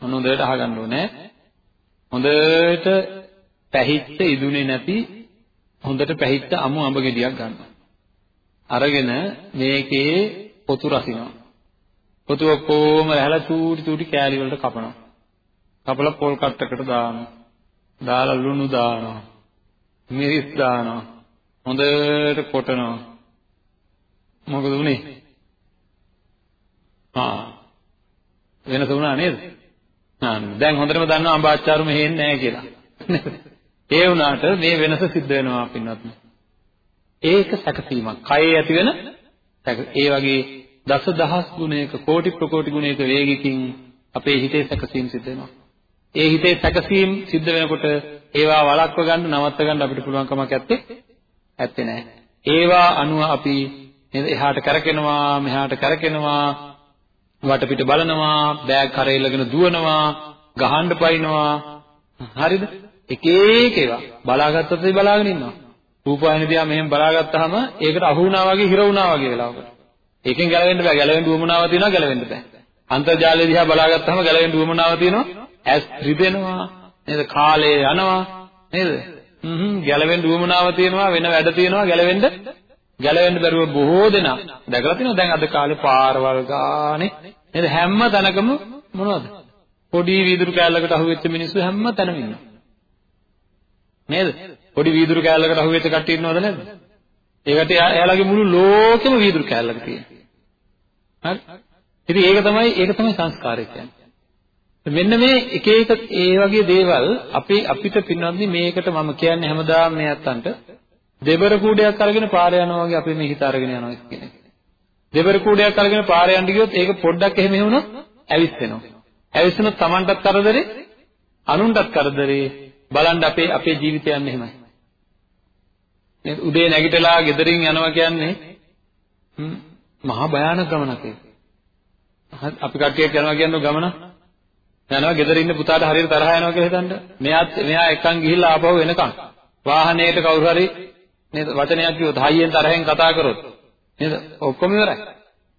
මොන හොඳට අහගන්න ඕනේ. හොඳට පැහිච්ච ඉදුනේ නැති හොඳට පැහිච්ච අමු අඹ ගෙඩියක් ගන්නවා. අරගෙන මේකේ පොතු රසිනවා. පොතු ඔක්කොම රැහලා චූටි චූටි කෑලි වලට කපනවා. කපලා පොල් කට්ටකට දානවා. දාලා ලුණු දානවා. මිරිස් දානවා. හොඳට කොටනවා. මොකද උනේ? ආ වෙනස වුණා නේද? ආ දැන් හොඳටම දන්නවා අඹ ආචාරු මෙහෙ එන්නේ නැහැ කියලා. ඒ වුණාට මේ වෙනස සිද්ධ වෙනවා පින්වත්. ඒක සැකසීමක්. කයේ ඇති වෙන ඒ වගේ දසදහස් ගුණයක කෝටි ප්‍රකෝටි ගුණයක වේගකින් අපේ හිතේ සැකසීම් සිද්ධ වෙනවා. ඒ හිතේ සැකසීම් සිද්ධ වෙනකොට ඒවා වළක්ව ගන්න නවත්ත ගන්න අපිට පුළුවන් කමක් නැත්තේ ඇත්තේ නැහැ. ඒවා අනුව අපි එහාට කරකිනවා මෙහාට කරකිනවා වටපිට බලනවා බෑග් කරේලගෙන දුවනවා ගහන්න පයින්නවා. හරිද? එක එක ඒවා බලාගත්තත් ඒ බලාගෙන ඉන්නවා. රූපවාහිනිය දිහා මෙහෙම බලාගත්තාම ඒකට අහු වුණා වගේ හිර වුණා වගේ වෙලාවකට ඒකෙන් ගැලවෙන්න බෑ. ගැලවෙන්න උවමනාව තියෙනවා ගැලවෙන්න බෑ. අන්තර්ජාලය දිහා බලාගත්තාම ගැලවෙන්න උවමනාව තියෙනවා. ඇස් රිදෙනවා. නේද? කාලය යනවා. නේද? හ්ම්. ගැලවෙන්න උවමනාව තියෙනවා වෙන වැඩ තියෙනවා ගැලවෙන්න ගැලවෙන්න බැරුව බොහෝ දෙනා දැකලා තියෙනවා දැන් අද කාලේ පාරවල් ගානේ නේද? හැම තැනකම මොනවද? පොඩි වීදුරු කෑල්ලකට අහුවෙච්ච මිනිස්සු හැම තැනම ඉන්නවා. නේද? පොඩි වීදුරු කෑල්ලකට අහුවෙච්ච කට්ටිය ඉන්නවද නැද්ද ඒකට එයාලගේ මුළු ලෝකෙම වීදුරු කෑල්ලක තියෙනවා. හරි? ඉතින් ඒක තමයි ඒක තමයි සංස්කාරය කියන්නේ. මෙන්න මේ එක එක ඒ වගේ දේවල් අපි අපිට පින්වත්නි මේකට මම කියන්නේ හැමදාම මේ අත්තන්ට දෙබර කූඩයක් අරගෙන පාරේ යනවා වගේ අපි මේ හිත අරගෙන යනවා කියන එක. දෙබර කූඩයක් අරගෙන පාරේ යන්න ගියොත් ඒක පොඩ්ඩක් එහෙම වුණොත් ඇවිස්සෙනවා. ඇවිස්සුනොත් Tamanටත් කරදරේ, අනුන්ටත් කරදරේ. බලන්න අපේ අපේ ජීවිතය යන්නේ එහෙමයි. නේද? උදේ නැගිටලා ගෙදරින් යනවා කියන්නේ මහා භයානක ගමනක් ඒක. අපි කට්ටියක් යනවා කියන්නේ ගමන යනවා ගෙදර ඉන්න පුතාට හරියට තරහ යනවා කියලා හිතන්න. මෙයාත් මෙයා එක්කන් ගිහිල්ලා ආපහු එනකන් වාහනේට කවුරු හරි නේද වචනයක් කිව්වොත් හයියෙන් තරහෙන් කතා කරොත් නේද ඔක්කොම ඉවරයි.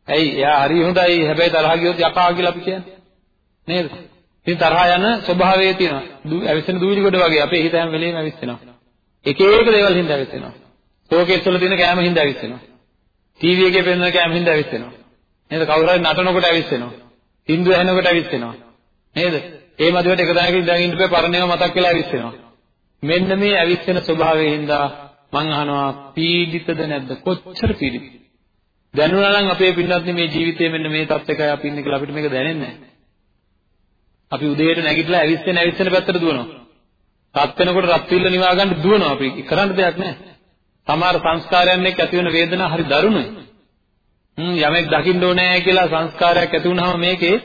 ඇයි එයා හරි හොඳයි හැබැයි තරහ ගියොත් යකා කියලා අපි කියන්නේ. නේද? ඉතින් තරහ යන ස්වභාවය තියෙනවා. ඇවිස්සෙන දූලි කොට වගේ අපේ හිත හැම වෙලේම ඇවිස්සෙනවා. එක එක දේවල් හින්දා ඇවිස්සෙනවා. ෂෝකේස් වල තියෙන කැම හින්දා ඇවිස්සෙනවා. ටීවී එකේ පෙන්නන කැම හින්දා ඇවිස්සෙනවා. නේද? කවුරු හරි නටනකොට ඇවිස්සෙනවා. හින්දු ඇහෙනකොට ඇවිස්සෙනවා. නේද? ඒ මදිවට එක තැනක ඉඳන් ඉන්න බෑ පරණේව මතක් වෙලා ඇවිස්සෙනවා. මෙන්න මේ ඇවිස්සෙන ස්වභාවයෙන් හින්දා මං අහනවා පීඩිතද නැද්ද? කොච්චර පීඩිතද දැනුණා නම් අපේ පින්නත් මේ ජීවිතයේ මෙන්න මේ තත්ත්වයකයි අපි ඉන්නේ කියලා අපිට මේක දැනෙන්නේ නැහැ. අපි උදේට නැගිටලා ඇවිස්සෙන ඇවිස්සෙන පැත්තට දුවනවා. රත් වෙනකොට රත් විල්ල නිවා ගන්න දුවනවා අපි. කරන්න දෙයක් නැහැ. සමහර සංස්කාරයන් එක්ක ඇති වෙන වේදනාව හරි දරුණුයි. හ්ම් යමෙක් දකින්න ඕනේ කියලා සංස්කාරයක් ඇති වුනහම මේකේ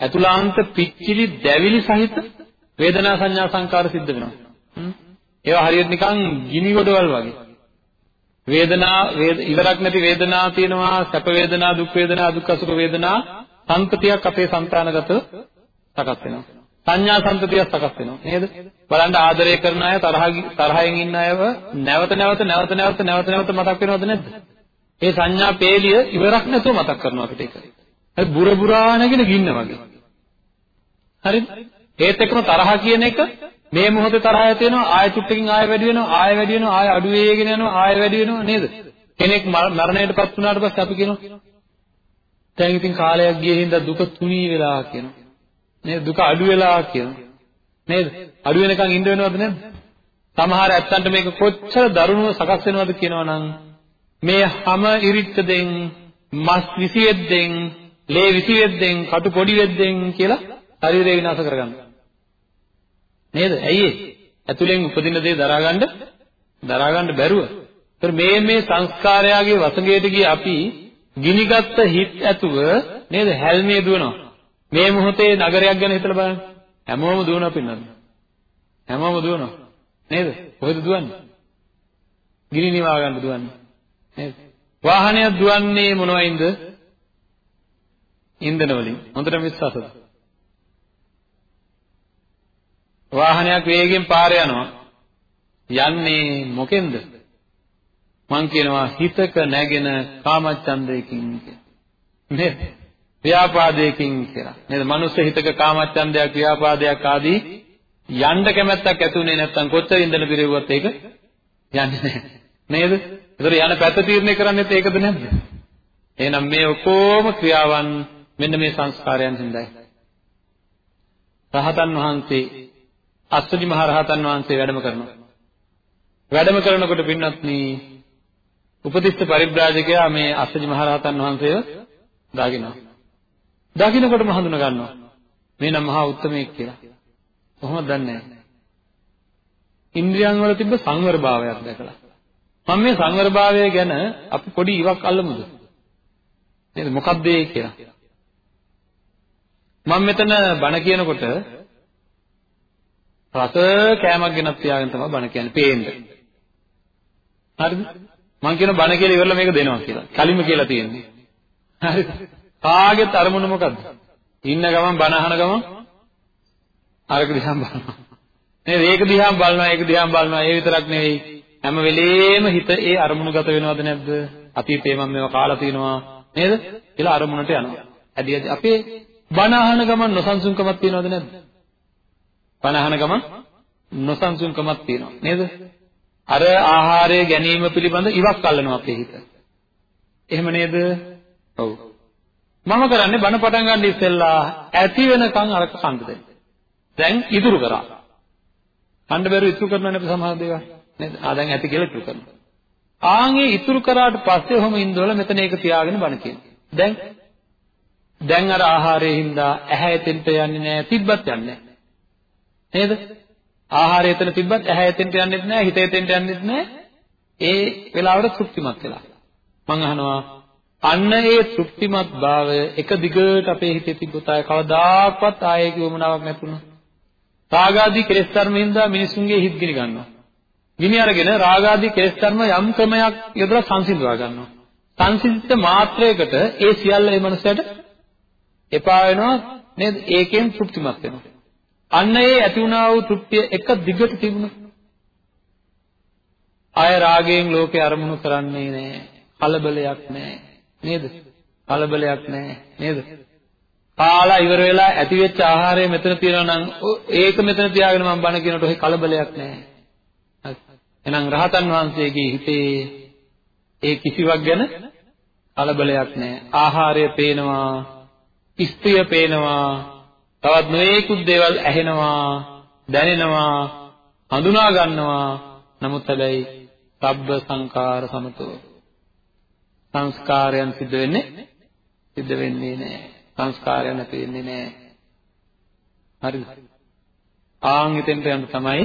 ඇතුළාන්ත පිච්චිලි දැවිලි සහිත වේදනා සංඥා සංකාර සිද්ධ වෙනවා. ඒවා හරියට නිකන් ගිනි ගොඩවල් වගේ. වේදනා ඉවරක් නැති වේදනා තියෙනවා, සැප වේදනා, දුක් වේදනා, දුක් අසුර වේදනා, සංතතියක් අපේ సంతానගත සකස් වෙනවා. සංඥා සංතතියක් සකස් වෙනවා නේද? බලන්න ආදරය කරන අය තරහ තරහයෙන් ඉන්න අයව නැවත නැවත නැවත නැවත නැවත නැවත මතක් වෙනවද නැද්ද? ඒ සංඥා පේලිය ඉවරක් නැතුව මතක් කරනවා අපිට ඒක. හරි බුර බුරා නැගෙන ගින්න වගේ. හරිද? ඒත් එක්කම තරහ කියන එක මේ මොහොතේ තරහ ඇති වෙනවා ආය චුට්ටකින් ආය වැඩි වෙනවා ආය වැඩි වෙනවා ආය අඩු වේගෙන යනවා ආය වැඩි වෙනවා නේද? කෙනෙක් මරණයටපත් වුණාට පස්සේ අපි කියනවා දැන් ඉතින් කාලයක් ගියේ හින්දා දුක තුනී වෙලා කියනවා. නේද? දුක අඩු වෙලා කියනවා. නේද? අඩු වෙනකන් ඉඳ වෙනවද නැද්ද? සමහර ඇත්තන්ට මේක කොච්චර දරුණුව සකස් වෙනවද කියනවනම් මේ හැම ඉරිත්තෙන් මස් විසිවෙද්දෙන් ලේ විසිවෙද්දෙන් කටු පොඩි වෙද්දෙන් කියලා ශරීරය විනාශ කරගන්නවා. නේද? ඇයි ඒ? ඇතුලෙන් උපදින දේ දරාගන්න දරාගන්න බැරුව. ඒතර මේ මේ සංස්කාරයාගේ වසඟයට ගිය අපි ගිනිගත්ත හිත් ඇතුව නේද හැල්මේ දුවනවා. මේ මොහොතේ නගරයක් ගැන හිතලා බලන්න. හැමෝම දුවනවා පින්නත්. හැමෝම දුවනවා. නේද? කොහෙද දුවන්නේ? ගිනි නිවා ගන්න දුවන්නේ. නේද? වාහනයක් දුවන්නේ මොනවයින්ද? ඉන්ධන වලින්. හොඳට විශ්වාසද? වාහනයක් වේගෙන් පාරේ යනවා. යන්නේ මොකෙන්ද? මං කියනවා හිතක නැගෙන කාමච්ඡන්දයකින් නේද? ව්‍යාපාදයකින් කියලා. නේද? මනුස්ස හිතක කාමච්ඡන්දයක් ව්‍යාපාදයක් ආදී යන්න කැමැත්තක් ඇති උනේ නැත්නම් කොච්චර ඉඳන පිරෙව්වත් ඒක යන්නේ නැහැ. නේද? ඒතර යන පැත්ත තීරණය කරන්නේත් ඒකද නැද්ද? එහෙනම් මේ ඔක්කොම ක්‍රියාවන් මෙන්න මේ සංස්කාරයන් හින්දායි. රහතන් වහන්සේ අස්සදි මහ රහතන් වහන්සේ වැඩම කරනවා. වැඩම කරනකොට පින්වත්නි උපතිස්ස පරිබ්‍රාජකයා මේ අස්සදි මහ රහතන් වහන්සේව දාගෙනවා. දකින්නකොටම හඳුන ගන්නවා. මේ නම් මහා උත්තමයෙක් කියලා. කොහොමද දන්නේ? ඉන්ද්‍රියන් වල තිබ්බ සංවරභාවයක් දැකලා. මම මේ සංවරභාවය ගැන අපි පොඩි ඉවක් අල්ලමුද? නේද? මොකක්ද ඒ කියලා. මම මෙතන බණ කියනකොට රස කෑමක් ගෙනත් තියාගෙන තමයි බණ කියන්නේ පේන්න. හරිද? මම කියන බණ කියලා ඉවරලා මේක දෙනවා කියලා. කලින්ම කියලා තියෙන්නේ. හරිද? කාගෙත් අරමුණ මොකද්ද? ඉන්න ගමන් බණ අහන ගමන් අරක දිහා බලනවා. නේද? ඒක දිහා බලනවා, ඒක දිහා බලනවා. ඒ විතරක් නෙවෙයි. හැම වෙලේම හිත ඒ අරමුණුගත වෙනවද නැද්ද? අතීතේ මම මේවා කාලා තිනවා නේද? කියලා අරමුණට යනවා. ඇදී අපේ බණ අහන ගමන් නොසන්සුන්කමක් තියනවද නැද්ද? බණ අහන ගමන් නොසන්සුන්කමක් තියෙනවා නේද? අර ආහාරය ගැනීම පිළිබඳ ඉවක් අල්ලනවා අපේ හිත. එහෙම නේද? ඔව්. මම කරන්නේ බණ පටන් ගන්න ඉස්සෙල්ලා ඇති වෙනකන් අරක කන්න දෙන්න. දැන් ඉතුරු කරා. කන්න බැරුව ඉතුරු කරනවනේ අපි සමහර දේවල්. නේද? ආ දැන් ඇති කියලා ඉතුරු කරනවා. ආන්ගේ ඉතුරු කරාට පස්සේ ඔහොම ඉඳවල මෙතන ඒක තියාගෙන බණ කියනවා. දැන් දැන් අර ආහාරයේ හින්දා ඇහැ එතෙන්ට යන්නේ නැහැ, තිබ්බත් යන්නේ නැහැ. නේද? ආහාරය එතන තිබ්බත් ඇහැ එතෙන්ට යන්නේත් නැහැ, හිත එතෙන්ට යන්නේත් නැහැ. ඒ වෙලාවට තෘප්තිමත් වෙලා. මං අහනවා අන්න ඒ තෘප්තිමත් භාවය එක දිගට අපේ හිතේ තිබ්බොත් ආය කවදාකවත් ආයේ කිවමනාවක් නැතුණා. රාගාදී කෙලෙස් ධර්මින්ද මිනිසුන්ගේ හිත් ගිනි ගන්නවා. ගිනි අරගෙන රාගාදී කෙලෙස් ධර්ම යම් ක්‍රමයක් යොදලා සංසිඳවා ගන්නවා. සංසිඳිත මාත්‍රයකට ඒ සියල්ල ඒ මනසට එපා වෙනවා නේද? ඒකෙන් තෘප්තිමත් වෙනවා. අන්න ඒ ඇති වුණා වූ තෘප්තිය එක දිගට තිබුණා. ආය රාගයෙන් ලෝකේ අරමුණු කරන්නේ නැහැ. කලබලයක් නැහැ. නේද? කලබලයක් නැහැ. නේද? කාලා ඉවර වෙලා ඇති වෙච්ච ආහාරය මෙතන තියෙනවා නම් ඒක මෙතන තියාගෙන මම බණ කියනකොට ඔහි කලබලයක් නැහැ. එහෙනම් රහතන් වහන්සේගේ හිතේ ඒ කිසිවක් ගැන කලබලයක් නැහැ. ආහාරය පේනවා, ස්ත්‍රිය පේනවා, තවත් නොයෙකුත් දේවල් ඇහෙනවා, දැනෙනවා, හඳුනා ගන්නවා. නමුත් හැබැයි සබ්බ සංකාර සමතෝ සංස්කාරයන් සිද්ධ වෙන්නේ සිද්ධ වෙන්නේ නැහැ. සංස්කාරයන් නැති වෙන්නේ නැහැ. හරිද? ආන් හිතෙන්ට යන්න තමයි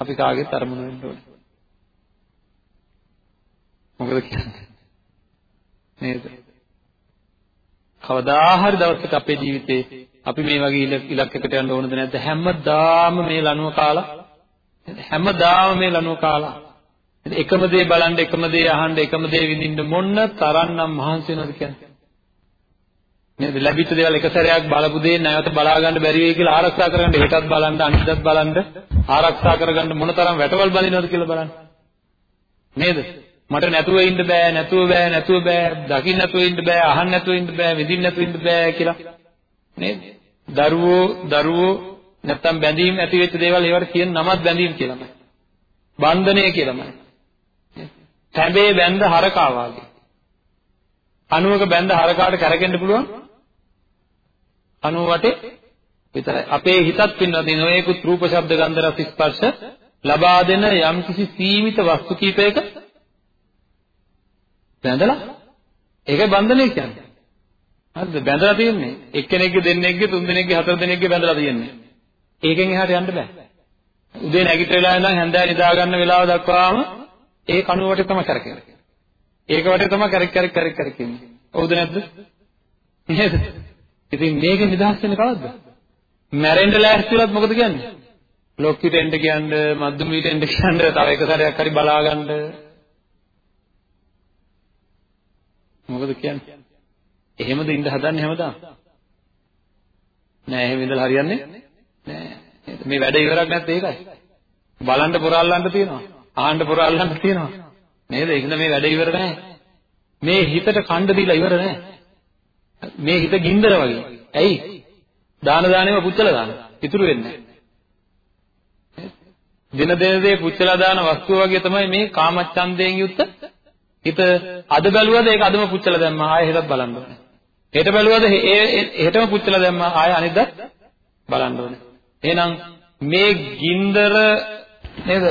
අපි කාගෙත් අරමුණ වෙන්න ඕනේ. මොකද කියන්නේ? නේද? කවදා හරි දවසක අපේ ජීවිතේ අපි මේ වගේ ඉලක්කයකට යන්න ඕනද නැද්ද? හැමදාම මේ ලනුව කාලා හැමදාම මේ ලනුව කාලා එකම දේ බලන්න එකම දේ අහන්න එකම දේ විඳින්න මොන්න තරම්නම් මහන්සි වෙනවද කියන්නේ? නේද? ලැබිච්ච දේවල් එක සැරයක් බලපු දේ නැවත බලා ගන්න බැරි වෙයි කියලා ආරක්ෂා කරගන්න හෙටත් බලන්න අනිද්දාත් බලන්න ආරක්ෂා කරගන්න මොන තරම් වැටවල් බඳිනවද කියලා බලන්න. නේද? මට නැතුව ඉන්න බෑ නැතුව බෑ නැතුව බෑ දකින්න නැතුව ඉන්න බෑ අහන්න නැතුව ඉන්න බෑ විඳින්න නැතුව ඉන්න බෑ කියලා නේද? දරුවෝ දරුවෝ නැත්තම් බැඳීම් ඇති වෙච්ච දේවල් ඒවට කියන නමත් බැඳීම් කියලාමයි බන්ධනය කියලාමයි තැඹේ බැඳ හරකා වාගේ. අණුවක බැඳ හරකාට කරකෙන්න පුළුවන්? අණුව වටේ විතරයි. අපේ හිතත් පින්නත් නොයෙකුත් රූප ශබ්ද ගන්ධ රස ස්පර්ශ ලබා දෙන යම්කිසි සීමිත වස්තු කීපයක බැඳලා. ඒකයි බන්ධනය කියන්නේ. හරිද? බැඳලා තියෙන්නේ. එක්කෙනෙක්ගේ දෙන්නෙක්ගේ තුන් දෙනෙක්ගේ හතර දෙනෙක්ගේ බැඳලා තියෙන්නේ. ඒකෙන් එහාට යන්න බෑ. උදේ නැගිටලා ඉඳන් හැන්දෑව නිදා ගන්න වෙලාව දක්වාම ඒ කණුව වටේ තමයි කරකෙන්නේ. ඒක වටේ තමයි කරක් කරක් කරක් කරක් ඉන්නේ. හවුද නැද්ද? නේද? ඉතින් මේක නිදහස් වෙන්නේ කවද්ද? මැරෙන්න ලෑස්තිලත් මොකද කියන්නේ? ලොක්කිට එන්න කියන්නේ, මද්දුමීට එන්න කියන්නේ, තව එක සැරයක් හරි බලා ගන්න මොකද කියන්නේ? එහෙමද ඉඳ හදන්නේ හැමදාම? නෑ එහෙම ඉඳලා හරියන්නේ නෑ. මේ වැඩ ඉවරක් නැත්නම් ඒකයි. බලන්න පුරාල්ලන්න තියෙනවා. ආහන්න පුරාල්ලන්න තියෙනවා. නේද? ඒකද මේ වැඩ ඉවර නෑ. මේ හිතට කණ්ඩ දීලා ඉවර නෑ. මේ හිත ගින්දර වගේ. ඇයි? දාන දානේම පුච්චලා දාන. ඉතුරු වෙන්නේ නෑ. දින දෙන දේ පුච්චලා දාන වස්තුව වගේ තමයි මේ කාමච්ඡන්දයෙන් යුක්ත හිත අද බැලුවද ඒක අදම පුච්චලා දැම්මා ආයෙ හෙටත් බලන්න ඕනේ. හෙට බැලුවද හෙටම පුච්චලා දැම්මා ආයෙ අනිද්දා බලන්න ඕනේ. එහෙනම් මේ ගින්දර නේද?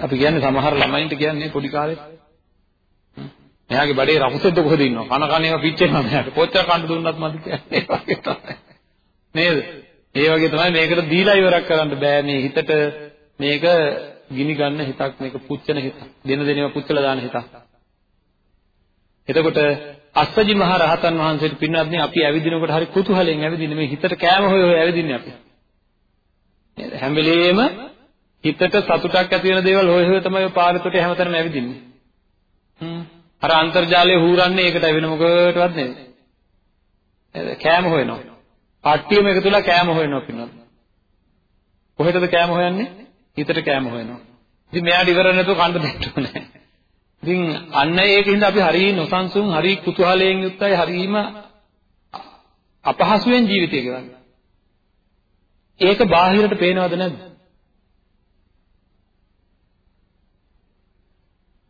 අපි කියන්නේ සමහර ළමයින්ට කියන්නේ පොඩි කාලේ මෙයාගේ බඩේ රකුසෙද්ද කොහෙද ඉන්නව? කන කන ඒවා පිච්චෙනවා මෙයාට. කොච්චර කන්න දුන්නත් මදි කියන්නේ ඒ වගේ තමයි. නේද? ඒ වගේ තමයි මේකට දීලා ඉවරක් කරන්න බෑ මේ හිතට මේක ගිනි ගන්න හිතක් මේක පුච්චන හිතක්. දෙන දෙනේව පුච්චලා දාන හිතක්. එතකොට අස්සජි මහ රහතන් වහන්සේට පින්වත්නි අපි ඇවිදිනකොට හරි කුතුහලයෙන් ඇවිදින්නේ මේ හිතට කෑම හොය හොය ඇවිදින්නේ අපි. නේද? හැම වෙලෙම හිතට සතුටක් ඇති වෙන දේවල් හොය හොය තමයි පාරේතොට හැමතැනම ඇවිදින්නේ. හ්ම්. අර අන්තර්ජාලය හූරන්නේ ඒකටයි වෙන මොකටවත් නෙවෙයි. නේද? කෑම හොයනවා. පට්ටියම එකතුලා කෑම හොයනවා පින්වත්නි. කොහෙටද කෑම හොයන්නේ? හිතට කෑම හොයනවා. ඉතින් මෙයාට ඉවර නැතුව කන්න දෙන්න ඕනේ. ඉතින් අන්න ඒකින්ද අපි හරි නොසන්සුන් හරි කුතුහලයෙන් යුක්තයි හරිම අපහසුයෙන් ජීවිතය ගෙවන්නේ. ඒක බාහිරට පේනවද නැද්ද?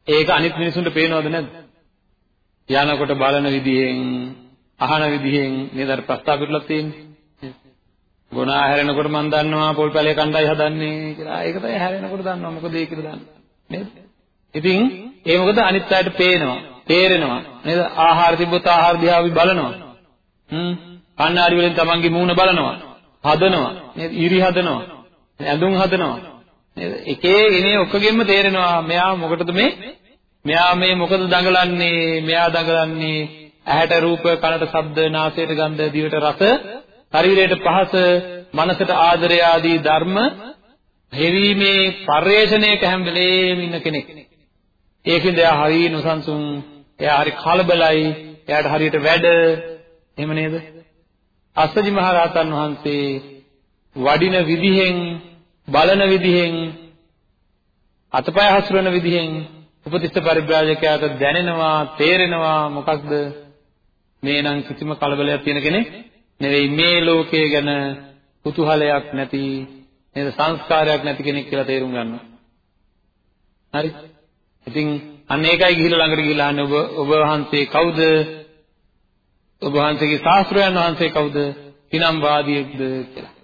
ඒක අනිත් මිනිසුන්ට පේනවද නැද්ද? යනකොට බලන විදිහෙන් අහන විදිහෙන් නේද අර ප්‍රස්තාව පිටුලක් තියෙන්නේ. ගුණා හැරෙනකොට මම දන්නවා පොල් පැලේ කණ්ඩායි හදන්නේ කියලා. ඒක තමයි හැරෙනකොට දන්නවා මොකද ඒ කියලා දන්නවා. නේද? ඉතින් ඒ මොකද අනිත් අයට පේනවා, තේරෙනවා. නේද? ආහාර තිබ්බොත් ආහාර දිහා අපි බලනවා. හ්ම්. කණ්ණාඩි වලින් තමන්ගේ මූණ බලනවා. හදනවා. නේද? ඉරි හදනවා. ඇඳුම් හදනවා. නේද? එකේ ඉනේ ඔක්කොගෙම තේරෙනවා මෙයා මොකටද මේ? මෙයා මේ මොකද දඟලන්නේ? මෙයා දඟලන්නේ ඇහැට රූප, කනට ශබ්ද, නාසයට ගන්ධ, දිවට රස ශරීරයට පහස, මනසට ආදරය ආදී ධර්ම හෙවීමේ පරිේශණයක හැම වෙලේම ඉන්න කෙනෙක්. ඒකින්ද එයා හරි නොසන්සුන්, එයා හරි කලබලයි, එයාට හරියට වැඩ එහෙම නේද? අස්සජි මහ රහතන් වහන්සේ වඩින විදිහෙන්, බලන විදිහෙන්, අතපය හසුරන විදිහෙන් උපතිස්ස පරිබ්‍රාජකයාට දැනෙනවා, තේරෙනවා මොකක්ද මේ නම් කිසිම කලබලයක් තියෙන කෙනෙක් නෙවෙයි මේ ලෝකය ගැන කුතුහලයක් නැති නේද සංස්කාරයක් නැති කෙනෙක් කියලා තේරුම් ගන්නවා. හරි. ඉතින් අන්න ඒකයි ගිහිල්ලා ළඟට ගිහිල්ලා අහන්නේ ඔබ ඔබ වහන්සේ කවුද? ඔබ වහන්සේගේ ශාස්ත්‍රයන් වහන්සේ කවුද? කිනම් වාදියෙක්ද කියලා.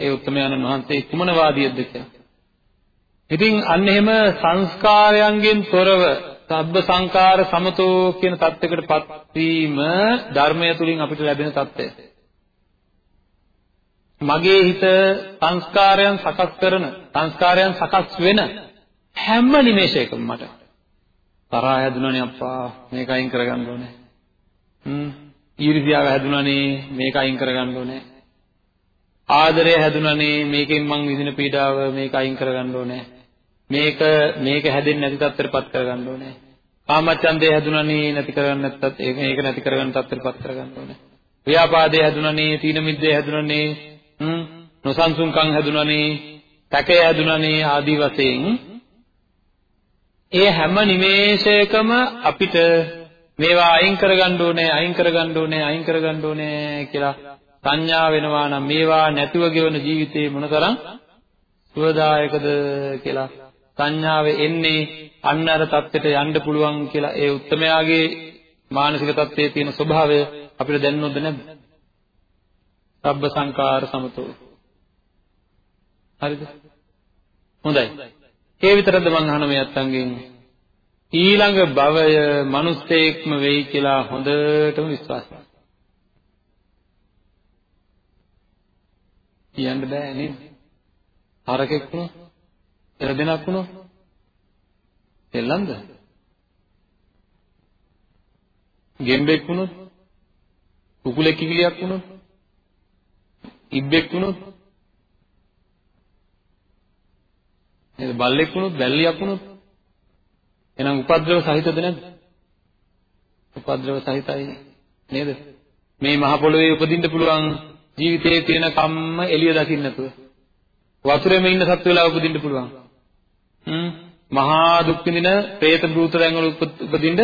ඒ උත්තමයන්න් වහන්සේ කුමන වාදියෙක්ද කියලා. ඉතින් අන්න එහෙම සංස්කාරයන්ගෙන් තොරව සබ්බ සංකාර සමතෝ කියන தත්වයකටපත් වීම ධර්මය තුලින් අපිට ලැබෙන தත්වය. මගේ හිත සංස්කාරයන් සකස් කරන සංස්කාරයන් සකස් වෙන හැම නිමේෂයකම මට තරහා හැදුණානේ අප්පා මේක අයින් කරගන්න ඕනේ. හ්ම් ඊර්ෂ්‍යාව හැදුණානේ මේක අයින් කරගන්න ඕනේ. ආදරය හැදුණානේ මේකෙන් මං විඳින පීඩාව මේක අයින් කරගන්න ඕනේ. මේක මේක හැදෙන්නේ නැති තත්ත්වයටපත් කරගන්න ඕනේ. කාමච්ඡන්දේ හැදුනනේ නැති කරගන්න නැත්තත් ඒක මේක නැති කරගන්න තත්ත්වයටපත් කරගන්න ඕනේ. ව්‍යාපාදේ හැදුනනේ, තීන මිද්දේ හැදුනනේ, හ්ම් නොසන්සුන්කම් හැදුනනේ, තකය හැදුනනේ ආදී වශයෙන් ඒ හැම නිමේෂයකම අපිට මේවා අයින් කරගන්න ඕනේ, අයින් කරගන්න ඕනේ, අයින් කරගන්න ඕනේ කියලා සංඥා වෙනවා නම් මේවා නැතිව ගෙවන ජීවිතේ මොනතරම් සුවදායකද කියලා සංඥාව එන්නේ අන්න අර தත්ත්වයට යන්න පුළුවන් කියලා ඒ උත්තරමයාගේ මානසික தත්ත්වයේ තියෙන ස්වභාවය අපිට දැනෙන්නොත් නැද්ද? සබ්බ සංකාර සමතෝ. හරිද? හොඳයි. ඒ විතරද මං අහන මේ අත්තන්ගෙන් ඊළඟ භවය මිනිස්සෙක්ම වෙයි කියලා හොඳටම විශ්වාසයි. කියන්න බෑ නේද? හරකෙක් වුණොත් පෙර දෙනක් වුණොත් දෙල්ලන්ද? ගෙම්බෙක් වුණොත් කුකුලෙක් කිකිලියක් වුණොත් ඉබ්බෙක් වුණොත් නේද බල්ලෙක් වුණොත් බැල්ලියක් වුණොත් එහෙනම් උපද්‍රව සහිතද නැද්ද? උපද්‍රව සහිතයි නේද? මේ මහ පොළොවේ උපදින්න පුළුවන් ජීවිතයේ තියෙන කම්ම එළිය දකින්න නැතුව වතුරෙම ඉන්න සත්තු වෙලා උපදින්න පුළුවන්. හ්ම් මහා දුක් විඳින പ്രേත භූත රැන් වල උපදින්න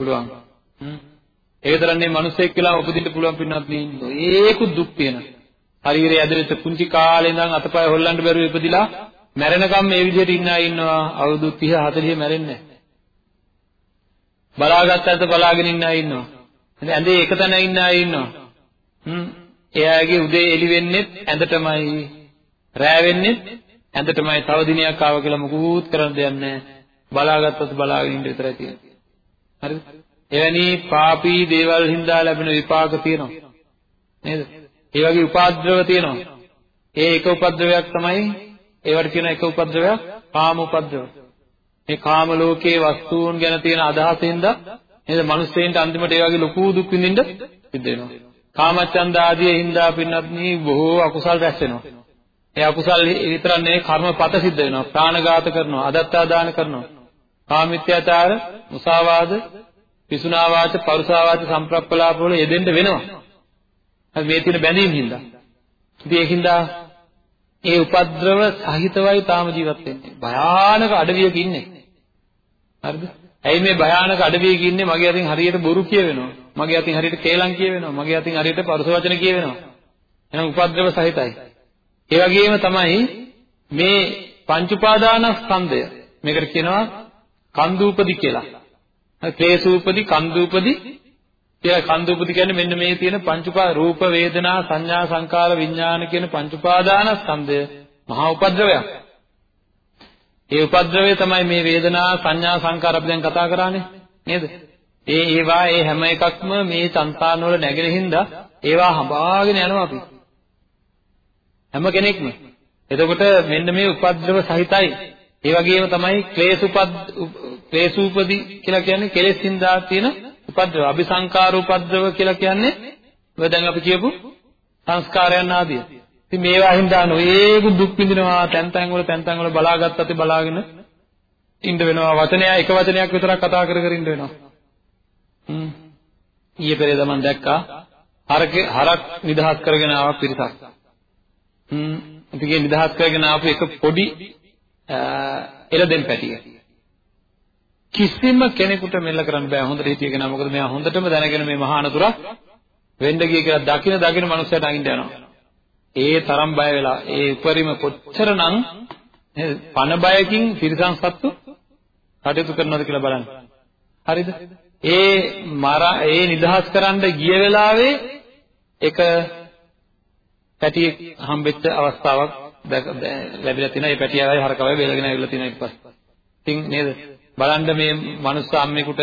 පුළුවන්. හ්ම් ඒ විතරන්නේ මිනිස්සෙක් කියලා උපදින්න පුළුවන් පින්නත් නේ. ඒක දුක් වෙන. ශරීරය ඇදෙච්ච පුංචි කාලේ ඉඳන් අතපය හොල්ලන්න බැරුව ඉපදිලා මැරෙනකම් මේ විදිහට ඉන්න අය ඉන්නවා අවුරුදු 30 40 මැරෙන්නේ බලාගත්ත ඇත බලාගෙන ඉන්න අය ඉන්නවා. ඇඳේ එක තැන ඉන්න අය ඉන්නවා. හ්ම් එයාගේ උදේ එළි වෙන්නේ ඇඳටමයි රෑ වෙන්නේ ඇඳටමයි තව දිනයක් ආව කියලා මුකුත් කරන්න දෙයක් නැහැ. බලාගත්තත් බලාගෙන ඉන්න විතරයි තියෙන්නේ. හරිද? එවැනි පාපී දේවල් හින්දා ලැබෙන විපාක තියෙනවා. නේද? ඒ වගේ උපද්‍රව තියෙනවා. ඒ එක උපද්‍රවයක් තමයි ඒවට කියන එක උපද්‍රවයක් කාම උපද්‍රව. මේ කාම ලෝකයේ වස්තුන් ගැන තියෙන අදහසින්ද නේද මිනිස්සෙන්ට අන්තිමට ඒ වගේ ලොකු දුක් විඳින්න සිද්ධ වෙනවා. කාමච්ඡන්ද ආදී හින්දා පින්නත් නී බොහෝ අකුසල් රැස් වෙනවා. ඒ අකුසල් විතරක් නෙවෙයි කර්මපත සිද්ධ වෙනවා. ප්‍රාණඝාත කරනවා, අදත්තා දාන කරනවා. කාමිත්‍යාචාර, මුසාවාද, පිසුනා වාච, පරුසා වාච සම්ප්‍රප්පලාප වල යෙදෙන්න වෙනවා. හරි මේ තියෙන බැඳීම් හින්දා. ඉතින් ඒකින්ද ඒ උපද්‍රව සහිතවයි තාම ජීවත් වෙන්නේ. භයානක අඩවියක ඉන්නේ. හරිද? ඇයි මේ භයානක අඩවියක ඉන්නේ? මගේ අතින් හරියට බොරු කියවෙනවා. මගේ අතින් හරියට කේලම් කියවෙනවා. මගේ අතින් හරියට පරුස වචන කියවෙනවා. එහෙනම් උපද්‍රව සහිතයි. ඒ වගේම තමයි මේ පංච උපාදානස්කන්ධය. මේකට කියනවා කන්දූපදි කියලා. ක්ලේශූපදි කන්දූපදි කියලා කන්දූපදි කියන්නේ මෙන්න මේ තියෙන පංච උපා රූප වේදනා සංඥා සංකාර විඥාන කියන පංච උපාදානස්කන්ධය මහා උපද්‍රවයක්. ඒ උපද්‍රවය තමයි මේ වේදනා සංඥා සංකාර අපි දැන් කතා කරානේ නේද? ඒ ඒවා ඒ හැම එකක්ම මේ సంతාන වල නැගෙන හින්දා ඒවා හඹාගෙන යනවා අපි. හැම කෙනෙක්ම. එතකොට මෙන්න මේ උපද්‍රව සහිතයි. ඒ වගේම තමයි ක්ලේශුපද ක්ලේශූපදි කියලා කියන්නේ කෙලෙස් හින්දා තියෙන උපද්‍රව. අபிසංකාර උපද්‍රව කියලා කියන්නේ ඔය දැන් අපි කියපු සංස්කාරයන් ආදිය. ඉතින් මේවා හින්දා නොයේක දුක් විඳිනවා තැන් තැන් වල තැන් තැන් වල බලාගත්තත් බලාගෙන ඉන්න වෙනවා වචනය එක වචනයක් විතරක් කතා කර කර ඉන්න වෙනවා. හ්ම්. ඊයේ පෙරේද මම දැක්කා හරක හරක් නිදහස් කරගෙන ආව පිරිසක්. හ්ම්. ඉතින් නිදහස් කරගෙන ආපු එක පොඩි එළදෙන් පැටිය. කිසිම කෙනෙකුට මෙල්ල කරන්න බෑ හොඳට හිතිය කෙනා මොකද මෙයා හොඳටම දැනගෙන මේ මහා අනතුරක් වෙන්න ගිය කියලා දකින දකින මනුස්සයට අයින්ද යනවා. ඒ තරම් බය වෙලා ඒ උපරිම කොච්චරනම් පන බයකින් තිරසන් සත්තු කටයුතු කරනවද කියලා බලන්න. හරිද? ඒ මර ඒ නිදහස් කරන්න ගිය වෙලාවේ එක පැටියෙක් හම්බෙච්ච අවස්ථාවක් ලැබිලා තිනා ඒ පැටියවයි හරකවයි බේලගෙන ඇවිල්ලා තිනා ඊට පස්සේ. ඉතින් නේද? බලන්න මේ මනුස්ස අම්මෙකුට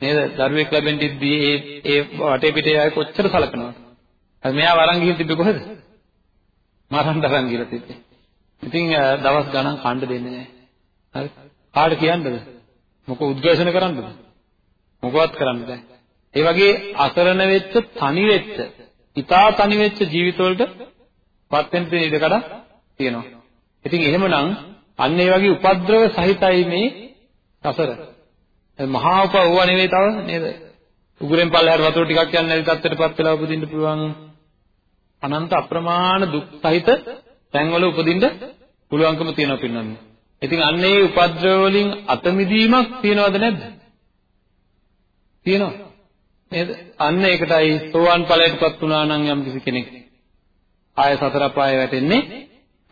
නේද දරුවෙක් ලැබෙන්ටිද්දී ඒ ඒ වටේ පිටේ අය කොච්චර සලකනවද? අර මෙයා වරන් ගිහින් තිබ්බේ කොහෙද? මරන්න තරම් ගිහලා තිබ්බේ. ඉතින් දවස් ගණන් කන්න දෙන්නේ නැහැ. හරි. කාට කියන්නද? මොක උද්ඝෝෂණ කරන්නද? මොකවත් කරන්න බෑ. ඒ වගේ අසරණ වෙච්ච, තනි වෙච්ච, ඉතා තනි වෙච්ච ජීවිතවලට පත් වෙන්න තියෙන ඉඩකඩ තියෙනවා. ඉතින් එහෙමනම් අන්න ඒ වගේ උපද්‍රව සහිතයි මේ සසර. මහා උපවව නෙවෙයි තව නේද? උගුරෙන් පල්ලෙහාට වතුර ටිකක් යන්නේ නැති තත්ත්වයටපත් වෙලා උපදින්න පුළුවන් අනන්ත අප්‍රමාණ දුක් සහිත තැන්වල උපදින්න පුළුවන්කම තියෙනවා පින්නන්නේ. ඉතින් අන්න ඒ උපද්‍රව වලින් අත මිදීමක් තියනවද නැද්ද? තියෙනවා. නේද? අන්න ඒකටයි සෝවාන් ඵලයටපත් වුණා නම් යම් කිසි කෙනෙක් ආය සතර පාය වැටෙන්නේ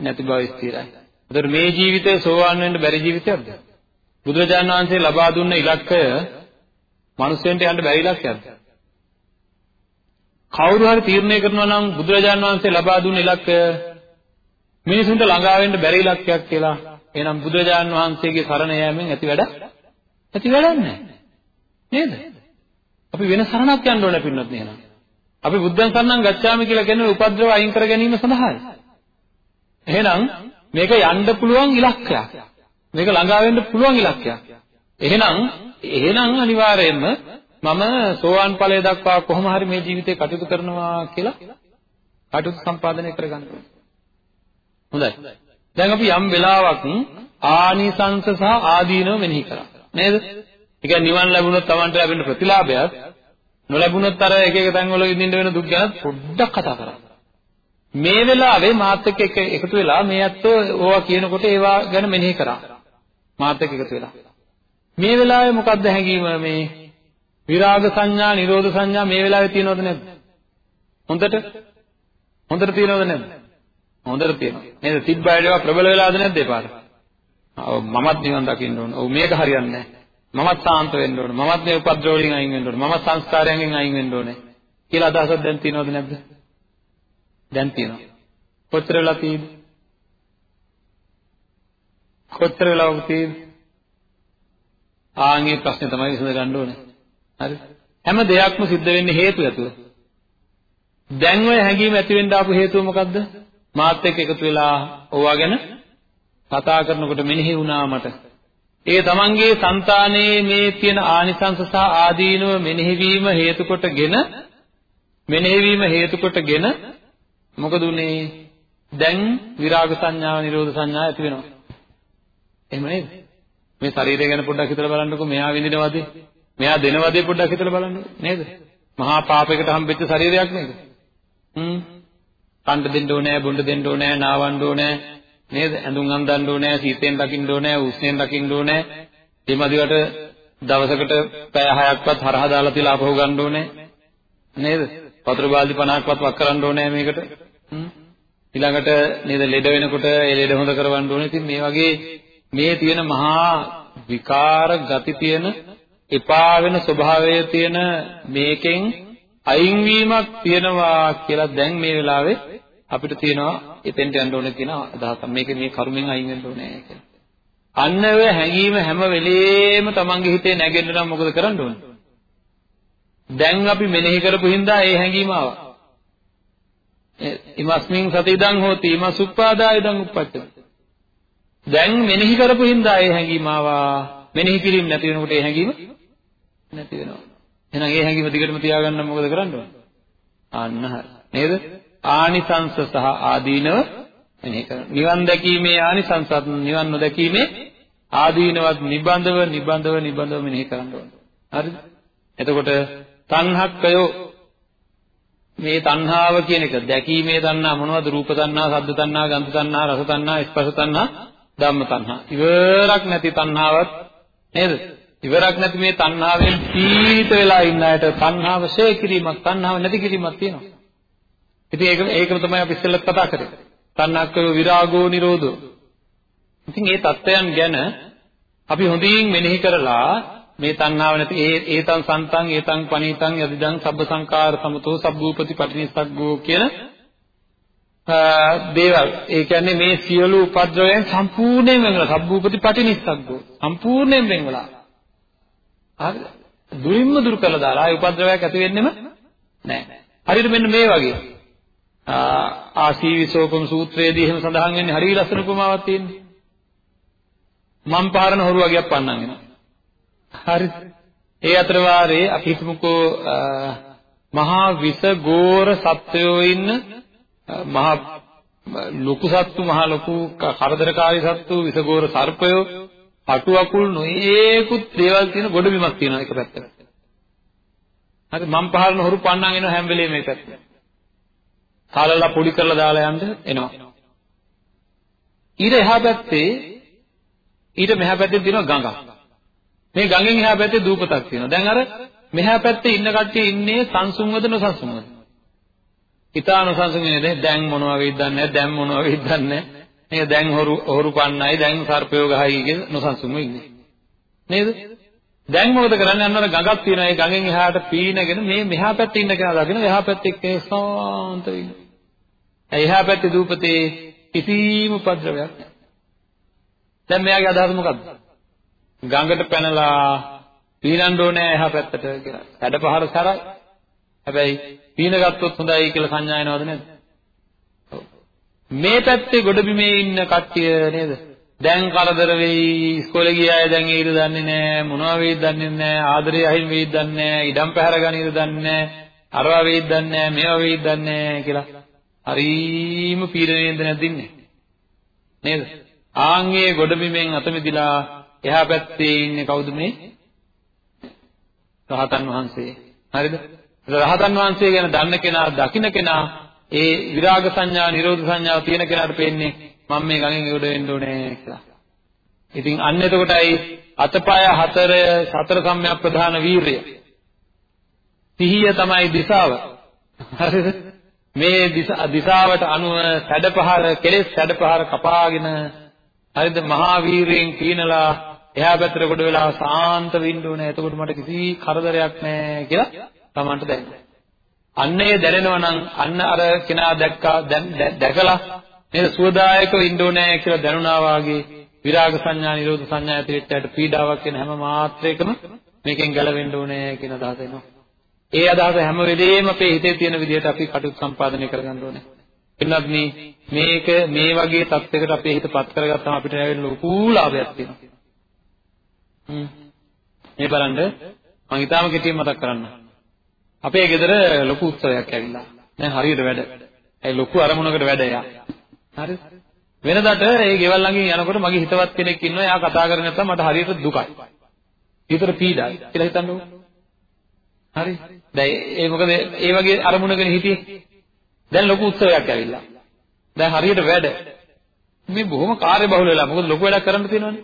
නැති බව ස්ථිරයි. ඒතර මේ ජීවිතේ සෝවාන් වෙන්න බැරි ජීවිතයක්ද? බුදුරජාණන් වහන්සේ ලබා දුන්න ඉලක්කය මිනිස්සුන්ට යන්න බැරි ඉලක්කයක්ද? කවුරු හරි තීරණය කරනවා නම් බුදුරජාණන් වහන්සේ ලබා දුන්න ඉලක්කය මිනිසුන්ට ළඟා වෙන්න බැරි ඉලක්කයක් කියලා එහෙනම් බුදුරජාණන් වහන්සේගේ සරණ යෑමෙන් ඇති වැඩ ඇති වැඩක් නැහැ. නේද? අපි වෙන සරණක් යන්න ඕනේ පින්නත් නේද අපි බුද්ධං සරණං ගච්ඡාමි කියලා කියන්නේ උපද්‍රව අයින් කර ගැනීම සඳහායි. එහෙනම් මේක යන්න පුළුවන් ඉලක්කයක්. මේක ළඟා වෙන්න පුළුවන් ඉලක්කයක් එහෙනම් එහෙනම් අනිවාර්යයෙන්ම මම සෝවාන් ඵලය දක්වා කොහොම හරි මේ ජීවිතේ කටයුතු කරනවා කියලා කටයුතු සම්පාදනය කරගන්න ඕනේ. හොඳයි. දැන් අපි යම් වෙලාවක් ආනිසංස සහ ආදීනව මෙනෙහි කරා. නේද? ඒ කියන්නේ නිවන් ලැබුණොත් Tamanට ලැබෙන ප්‍රතිලාභයත් නොලැබුණොත් අර එක එක තැන්වල විඳින්න වෙන දුක් ගැන පොඩ්ඩක් කතා කරා. මේ වෙලාවේ මාත් එක්ක එකතු වෙලා මේ අත්ෝ ඕවා කියනකොට ඒවා ගැන මෙනෙහි කරා. මාත් එක්ක එකතු වෙලා. මේ වෙලාවේ මොකද්ද හැඟීම මේ විරාග සංඥා, නිරෝධ සංඥා මේ වෙලාවේ තියෙනවද නැද්ද? හොඳට හොඳට තියෙනවද නැද්ද? හොඳට තියෙනවා. නේද? තිබ්බයිඩ් ඒවා ප්‍රබල වෙලාද නැද්ද ඒ පාර? ඔව් මමත් නිවන් දකින්න ඕන. ඔව් මේක හරියන්නේ නැහැ. මමත් සාන්ත වෙන්න ඕන. මමත් මේ උපද්‍රව වලින් අයින් වෙන්න ඕන. මමත් සංස්කාරයෙන් අයින් වෙන්න ඕනේ. කියලා අදහසක් දැන් තියෙනවද නැද්ද? දැන් තියෙනවා. කොච්චර වෙලා තියෙද? කොච්චර වෙලාවක තියෙද? ආන්ගේ ප්‍රශ්නේ තමයි විසඳ ගන්න ඕනේ. හරි හැම දෙයක්ම සිද්ධ වෙන්නේ හේතු ඇතුව දැන් ඔය හැඟීම ඇති වෙන්න ආපු හේතුව මොකද්ද මාත් එක්ක එකතු වෙලා ඕවා ගැන කතා කරනකොට මෙනෙහි වුණා මට. ඒ තමන්ගේ సంతානයේ මේ තියෙන ආනිසංස සහ ආදීනව මෙනෙහිවීම හේතු කොටගෙන මෙනෙහිවීම හේතු කොටගෙන මොකද උනේ? දැන් විරාග සංඥාව නිරෝධ සංඥා ඇති වෙනවා. එහෙම නේද? මේ ශරීරය ගැන පොඩ්ඩක් හිතලා බලන්නකෝ මෙයා විඳිනවද? මෙයා දෙනවද පොඩ්ඩක් හිතලා බලන්න නේද? මහා පාපයකට හම්බෙච්ච ශරීරයක් නේද? හ්ම්. කන්න දෙන්න ඕනේ, බොන්න දෙන්න ඕනේ, නාවන්න ඕනේ, නේද? ඇඳුම් අඳින්න ඕනේ, සීතෙන් දකින්න ඕනේ, උස්නෙන් දකින්න ඕනේ. මේ මදිවට දවසකට පැය 6ක්වත් හරහා දාලා තියලා අපහු ගන්න ඕනේ. නේද? වතුර බාල්දි 50ක්වත් වක් කරන්න ඕනේ මේකට. ඊළඟට නේද ලෙඩ වෙනකොට ඒ ලෙඩ හොඳ කරවන්න ඕනේ. ඉතින් මේ වගේ මේ තියෙන මහා විකාර ගති තියෙන එපා වෙන ස්වභාවය තියෙන මේකෙන් අයින් වීමක් තියෙනවා කියලා දැන් මේ වෙලාවේ අපිට තියෙනවා එතෙන්ට යන්න ඕනේ කියන අදහසක්. මේක මේ කර්මෙන් අයින් වෙන්න ඕනේ කියලා. අන්න ඔය හැඟීම හැම වෙලේම තමන්ගේ හිතේ නැගෙන්න නම් මොකද කරන්න ඕනේ? දැන් අපි මෙනෙහි කරපු හින්දා ඒ හැඟීම ආවා. ඉමස්මින් සතිදං හෝති ඉමසුප්පාදා ඉදං උප්පච්චති. දැන් මෙනෙහි කරපු හින්දා ඒ හැඟීම ආවා. මෙනෙහි කිරීම නැති වෙනකොට ඒ හැඟීම නැති වෙනවා. එහෙනම් ඒ හැඟීම දිගටම තියාගන්න මොකද කරන්න ඕනේ? අන්න හරි. නේද? ආනිසංස සහ ආදීනව මෙනෙහි කරන්න. නිවන් දැකීමේ ආනිසංසත් නිවන් නොදැකීමේ ආදීනවත් නිබඳව නිබඳව නිබඳව මෙනෙහි කරන්න ඕනේ. හරිද? එතකොට තණ්හක්කයෝ මේ තණ්හාව කියන එක දැකීමේ තණ්හා මොනවද? රූප තණ්හා, ශබ්ද තණ්හා, ගන්ධ තණ්හා, රස තණ්හා, ස්පර්ශ තණ්හා, ධම්ම තණ්හා. ඉවරක් නැති තණ්හාවක් නේද? ඉවරක් නැති මේ තණ්හාවෙන් පීඩිත වෙලා ඉන්න අයට තණ්හාව ෂේ කිරීමක්, තණ්හාව නැති කිරීමක් තියෙනවා. ඉතින් ඒක ඒකම තමයි අපි ඉස්සෙල්ලත් කතා කරේ. තණ්හක්කව විරාගෝ නිරෝධෝ. ඉතින් මේ தත්වයන් ගැන අපි හොඳින් මෙනෙහි කරලා මේ තණ්හාව නැති ඒ ඒතං සන්තං ඒතං පනීතං යදිදං සබ්බ සංකාර සමතෝ සබ්බූපති පටිනිස්සග්ගෝ කියන දේවල්. ඒ කියන්නේ මේ සියලු උපද්‍රවයන් සම්පූර්ණයෙන් වෙනලා සබ්බූපති පටිනිස්සග්ගෝ. සම්පූර්ණයෙන් වෙනලා හරි දුරින්ම දුරු කළා දාලා ඒ උපද්‍රවයක් ඇති වෙන්නෙම නැහැ හරියට මෙන්න මේ වගේ. ආසීවිසෝපම සූත්‍රයේදී එහෙම සඳහන් වෙන්නේ හරිය ලස්සන උපමාවක් තියෙන්නේ. මම් පාරන හොරු වගේක් පන්නන් වෙනවා හරි. ඒ අතර වාරේ අපි හිතමුකෝ මහා විස ගෝර සත්වයෝ ඉන්න මහා ලොකු සත්තු මහා ලොකු කරදරකාරී සත්තු විස ගෝර සර්පයෝ අටු අකුල් නොයේකුත් දේවල් තියෙන ගොඩ බිමක් තියෙනවා එක පැත්තක. හරි මම් පහරන හොරු පන්නන් එනවා හැම වෙලේම මේ පැත්තට. කාලලා පොඩි කරලා දාලා යන්න එනවා. ඊට එහා පැත්තේ ඊට මෙහා පැත්තේ තියෙනවා ගඟක්. මේ ගඟෙන් එහා පැත්තේ දූපතක් තියෙනවා. දැන් අර මෙහා පැත්තේ ඉන්න කට්ටිය ඉන්නේ සංසුන්වද නොසංසුන්වද? ඊතා නොසංසුන් ඉන්නේ දැන් මොනවා වෙයිද දන්නේ නැහැ. දැන් මොනවා වෙයිද දන්නේ නැහැ. නේද? දැන් හොරු හොරු පන්නයි දැන් සර්පයෝ ගහයි කියන නොසංසුන්ව ඉන්නේ. නේද? දැන් මොකද කරන්නේ? අන්න අර ගඟක් තියෙනවා. ඒ ගඟෙන් එහාට පීනගෙන මේ මෙහා පැත්තේ ඉන්න කෙනා දකින්න එහා පැත්තේ එක්ක සාන්ත වෙනවා. එහා පැත්තේ දූපතේ කිසිම උපද්‍රවයක් නැහැ. දැන් මෙයාගේ අදහස මොකද්ද? ගඟට පැනලා පීනන්න ඕනේ එහා පැත්තට කියලා. හැඩපහර සරයි. හැබැයි පීන ගත්තොත් හොඳයි කියලා සංඥා එනවද නැද්ද? මේ පැත්තේ ගොඩබිමේ ඉන්න කට්ටිය නේද? දැන් කරදර වෙයි ඉස්කෝලේ ගිය අය දැන් ඒකද දන්නේ නැහැ මොනවා වෙයිද දන්නේ නැහැ ආදරේ අහිමි වෙයිද දන්නේ නැහැ ඉඩම් පැහැර ගනීද දන්නේ නැහැ අරවා වෙයිද දන්නේ නැහැ මේවා වෙයිද දන්නේ නැහැ කියලා හරීම පීඩනයෙන්ද නැද්ද ඉන්නේ නේද ආන්ගේ ගොඩබිමෙන් අත මිදිලා එහා පැත්තේ ඉන්නේ කවුද මේ? රහතන් වහන්සේ. හරිද? රහතන් වහන්සේ ගැන දන්න කෙනා, දකින්න කෙනා ඒ විරාග සංඥා, නිරෝධ සංඥාව තියෙන කෙනාට පේන්නේ මම මේ ගඟෙන් උඩ වෙන්න ඕනේ කියලා. ඉතින් අන්න එතකොටයි අතපය හතර සතර සම්‍යක් ප්‍රධාන වීරය. සිහිය තමයි දිශාව. හරිද? මේ දිශාවට අනුව සැඩපහර කෙලෙස් සැඩපහර කපාගෙන හරිද මහා වීරයෙන් කීනලා එහා පැත්තට කොට වෙලා සාන්ත වෙන්න ඕනේ. එතකොට මට කිසි කරදරයක් නැහැ කියලා Tamanට දැනෙනවා. අන්න ඒ දැනෙනවා නම් අන්න අර කෙනා දැක්කා දැකලා නේද සුවදායකව ඉන්න ඕනේ කියලා දැනුණා වාගේ විරාග සංඥා නිරෝධ සංඥා ඇතිවෙච්චට පීඩාවක් වෙන හැම මාත්‍රයකම මේකෙන් ගැලවෙන්න ඕනේ කියන අදහස එනවා. ඒ අදහස හැම වෙලේම අපේ හිතේ තියෙන විදිහට අපි කටයුතු සම්පාදනය කරගන්න ඕනේ. එන්නත් මේක මේ වගේ තත්යකට අපේ හිතපත් කරගත්තාම අපිට ලැබෙන ලොකු ලාභයක් තියෙනවා. හ්ම්. මේ බලන්න මම ඊටාම කෙටියෙන් මතක් කරන්න. අපේ ගෙදර ලොකු උත්සවයක් ඇවිල්ලා. දැන් හරියට වැඩ. ඒ ලොකු අරමුණකට වැඩ යා. හරිද? වෙනදාට ඒ ගෙවල් ළඟින් යනකොට මගේ හිතවත් කෙනෙක් ඉන්නවා. එයා කතා කරන්නේ නැත්නම් මට හරියට දුකයි. හිතට පීඩායි කියලා හිතන්නකෝ. හරි. දැන් ඒ මොකද ඒ වගේ අරමුණකනේ හිටියේ. දැන් ලොකු උත්සවයක් ඇවිල්ලා. දැන් හරියට වැඩ. මේ බොහොම කාර්යබහුල වෙලා. මොකද ලොකු වැඩක් කරන්න තියෙනවනේ.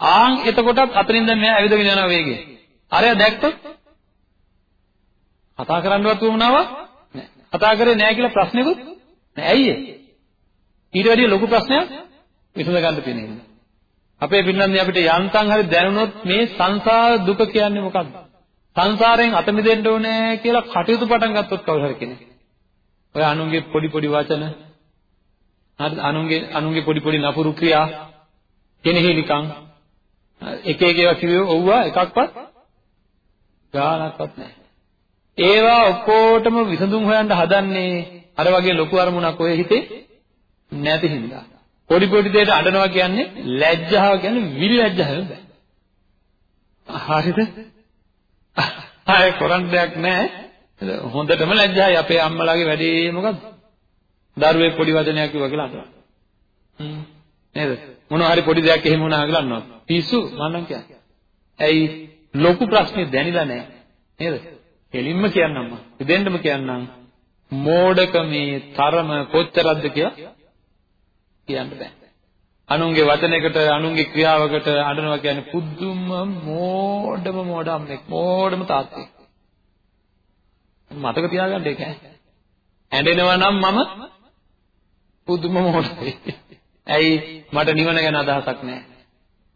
ආන් එතකොටත් අතනින් දැන් මෙයා ඇවිදගෙන යනවා වේගෙන්. අරයා දැක්කොත් කතා කරන්නවත් වුණාවක් නැහැ. කතා කරේ නැහැ කියලා ප්‍රශ්නෙකුත් නැහැ. ඇයි ඒ? ඊට වැඩිය ලොකු ප්‍රශ්නයක් විසඳ ගන්න තියෙනවා. අපේ පින්නන්නේ අපිට යන්තම් හරි දැනුණොත් මේ සංසාර දුක කියන්නේ මොකක්ද? සංසාරයෙන් අත මිදෙන්න ඕනේ කියලා කටයුතු පටන් ගත්තොත් කවුරු හරි කෙනෙක්. ඔය අනුන්ගේ පොඩි පොඩි වචන හරි අනුන්ගේ අනුන්ගේ පොඩි පොඩි නපුරු ක්‍රියා කෙනෙහිලිකම් එක එක ඒවා කිව්වෝ ඔව්වා එකක්වත් ගානක්වත් නැහැ. ඒවා ඔක්කොටම විසඳුම් හොයන්න හදන්නේ අර වගේ ලොකු අරමුණක් ඔය හිතේ නැති හින්දා. පොඩි පොඩි දෙයට අඬනවා කියන්නේ ලැජ්ජාව කියන්නේ විලි ලැජ්ජාව බෑ. හරිද? ආයේ කරන්න දෙයක් නැහැ. හොඳටම ලැජ්ජායි අපේ අම්මලාගේ වැඩේ මොකද්ද? දරුවෙක් පොඩි වචනයක් කිව්වා කියලා අඬනවා. හ්ම් නේද? මොනවා හරි පොඩි දෙයක් එහෙම වුණා කියලා අඬනවා. පිස්සු මන්නම් කියන්නේ. ඇයි ලොකු ප්‍රශ්නේ දැනිලා නැහැ. නේද? එලින්ම කියන්නම් මම. දෙන්නම කියන්නම්. මෝඩකමේ තරම කොච්චරක්ද කියලා කියන්න බෑ. අනුන්ගේ වචනයකට අනුන්ගේ ක්‍රියාවකට අඬනවා කියන්නේ පුදුම මෝඩම මෝඩම්ෙක් මෝඩම තාත්තෙක්. මතක තියාගන්න ඒක ඈ. ඇඬෙනවා නම් මම පුදුම මෝඩයි. ඇයි මට නිවන ගැන අදහසක් නැහැ.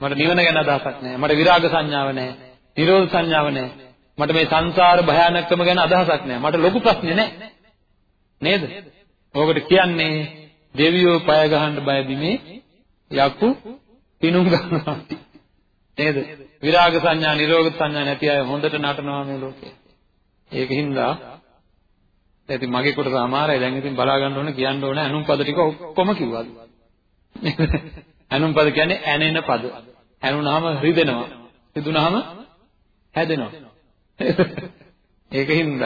මට නිවන ගැන අදහසක් නැහැ. මට විරාග සංඥාව නැහැ. නිරෝධ සංඥාව නැහැ. මට මේ සංසාර භයානකම ගැන අදහසක් නැහැ. මට ලොකු ප්‍රශ්නේ නැහැ. නේද? ඕකට කියන්නේ දෙවියෝ පය ගහන්න බය බිමේ යකු පිණුම් ගන්නවා. නේද? විරාග සංඥා, නිරෝධ සංඥා නැති අය හොඳට නටනවා මේ ලෝකේ. ඒකින්ද ඉතින් මගේ කොට සමහරයි දැන් ඉතින් බලා ගන්න ඕන කියන්න ඕන අනුන් පද ටික ඔක්කොම කිව්වා. අනුන් පද කියන්නේ ඇනෙන පද. ඇනුනහම රිදෙනවා. රිදුනහම හැදෙනවා. ඒකින්ද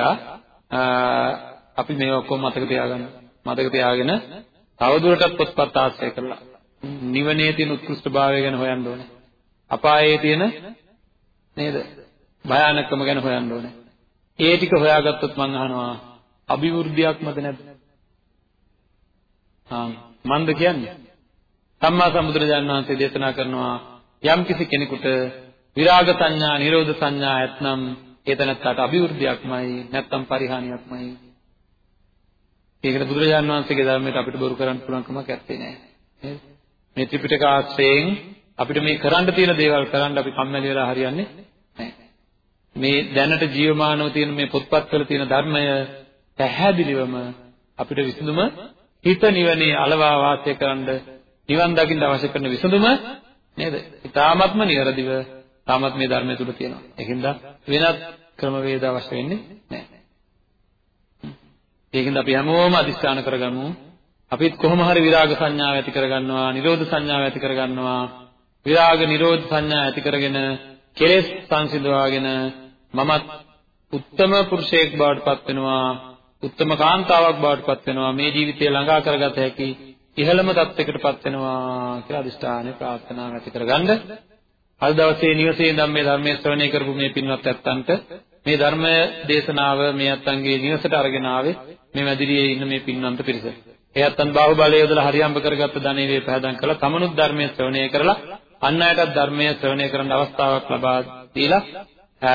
අපි මේව ඔක්කොම මතක තියාගන්න. මතක තියාගෙන තවදුරටත් පොත්පත් ආශ්‍රය කරලා නිවනේ තියෙන උත්කෘෂ්ඨභාවය ගැන හොයන්න ඕනේ. අපායේ තියෙන නේද? භයානකම ගැන හොයන්න ඕනේ. ඒ ටික හොයාගත්තොත් මම අහනවා අභිවෘද්ධියක්මද නැද්ද? ආ මන්ද කියන්නේ සම්මා සම්බුදුරජාණන් වහන්සේ දේශනා කරනවා යම්කිසි කෙනෙකුට විරාග සංඥා, නිරෝධ සංඥා ඇතනම් ඒතනත්තට අභිවෘද්ධියක්මයි නැත්නම් පරිහානියක්මයි. ඒකට බුදුරජාණන් වහන්සේගේ ධර්මයට අපිට බොරු කරන්න පුළුවන් කමක් නැත්තේ නෑ. නේද? මේ ත්‍රිපිටක ආශ්‍රයෙන් අපිට මේ කරන්න තියෙන දේවල් කරන්න අපි කම්මැලි වෙලා හරියන්නේ නෑ. මේ දැනට ජීවමානව තියෙන මේ පොත්පත්වල තියෙන ධර්මය පැහැදිලිවම අපිට විසඳුම හිත නිවනේ අලවා වාසය කරන්න නිවන් දකින්න අවශ්‍ය කරන විසඳුම නේද? ඊ타ත්ම නිවැරදිව තාමත් මේ ධර්මය තුල තියෙනවා. ඒකින්ද වෙනත් ක්‍රමවේද අවශ්‍ය වෙන්නේ නැහැ. ඒකින්ද අපි හැමෝම අදිස්ථාන කරගමු. අපිත් කොහොම හරි විරාග සංඥාව ඇති කරගන්නවා, නිරෝධ සංඥාව ඇති කරගන්නවා. විරාග නිරෝධ සංඥා ඇති කරගෙන කෙලෙස් සංසිඳවාගෙන මමත් උත්තම පුරුෂයෙක් බවට පත් වෙනවා. උත්තම කාන්තාවක් බවට පත් වෙනවා. මේ ජීවිතය ළඟා කරගත හැකි ඉහළම தත්යකට පත් වෙනවා කියලා අදිෂ්ඨානය ප්‍රාර්ථනා ඇති කරගන්න. අද දවසේ නිවසේ ඉඳන් මේ ධර්මයේ ශ්‍රවණය කරපු මේ පින්වත් ඇත්තන්ට මේ ධර්ම දේශනාව මේ අත්තන්ගේ නිවසට අරගෙන ආවේ මේ මැදිරියේ ඉන්න මේ පින්වන්ත පිරිස. ඒ අත්තන් බාහුවලය යොදලා හරියම්බ කරගත්ත ධනෙ වේ පහදම් කළා තමනුත් ධර්මයේ ශ්‍රවණය කරලා අන් අයටත් ධර්මයේ ශ්‍රවණය කරන්න අවස්ථාවක් ලබා දීලා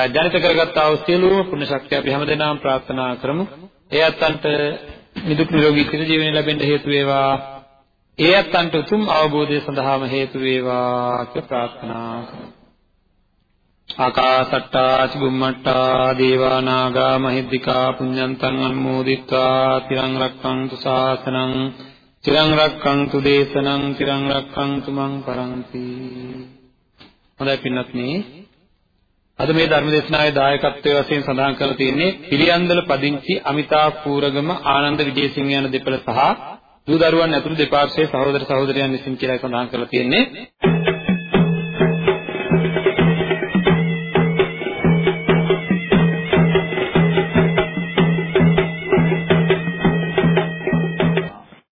ජනිත කරගත්තා වූ සියලුම පුණ්‍ය ශක්තිය අපි හැමදෙනාම ප්‍රාර්ථනා කරමු. ඒ අත්තන්ට නිදුක් නිරෝගී චිර ජීවනය ලැබෙන්න හේතු වේවා. ඒ අත්තන්ට උතුම් අවබෝධය සඳහාම හේතු වේවා කියලා ප්‍රාර්ථනා කරමු. ආකාසට්ටා චුම්මට්ටා දේවා නාග මහිද්దికා පුඤ්ඤන්තං අනුමෝදිත්වා තිරං රක්ඛන්තු ශාසනං තිරං රක්ඛන්තු දේශනං තිරං රක්ඛන්තු මං පරන්ති හොඳයි පින්වත්නි අද මේ ධර්ම දේශනාවේ දායකත්වයේ වශයෙන් සඳහන් කරලා තියෙන්නේ පිළියන්දල පදිංචි අමිතා පූරගම ආනන්ද විජේසිංහ යන දෙපළ සහ දූ දරුවන් ඇතුළු දෙපාර්ශ්වයේ සහෝදර සහෝදරයන් විසින් කියලා සඳහන් කරලා තියෙන්නේ.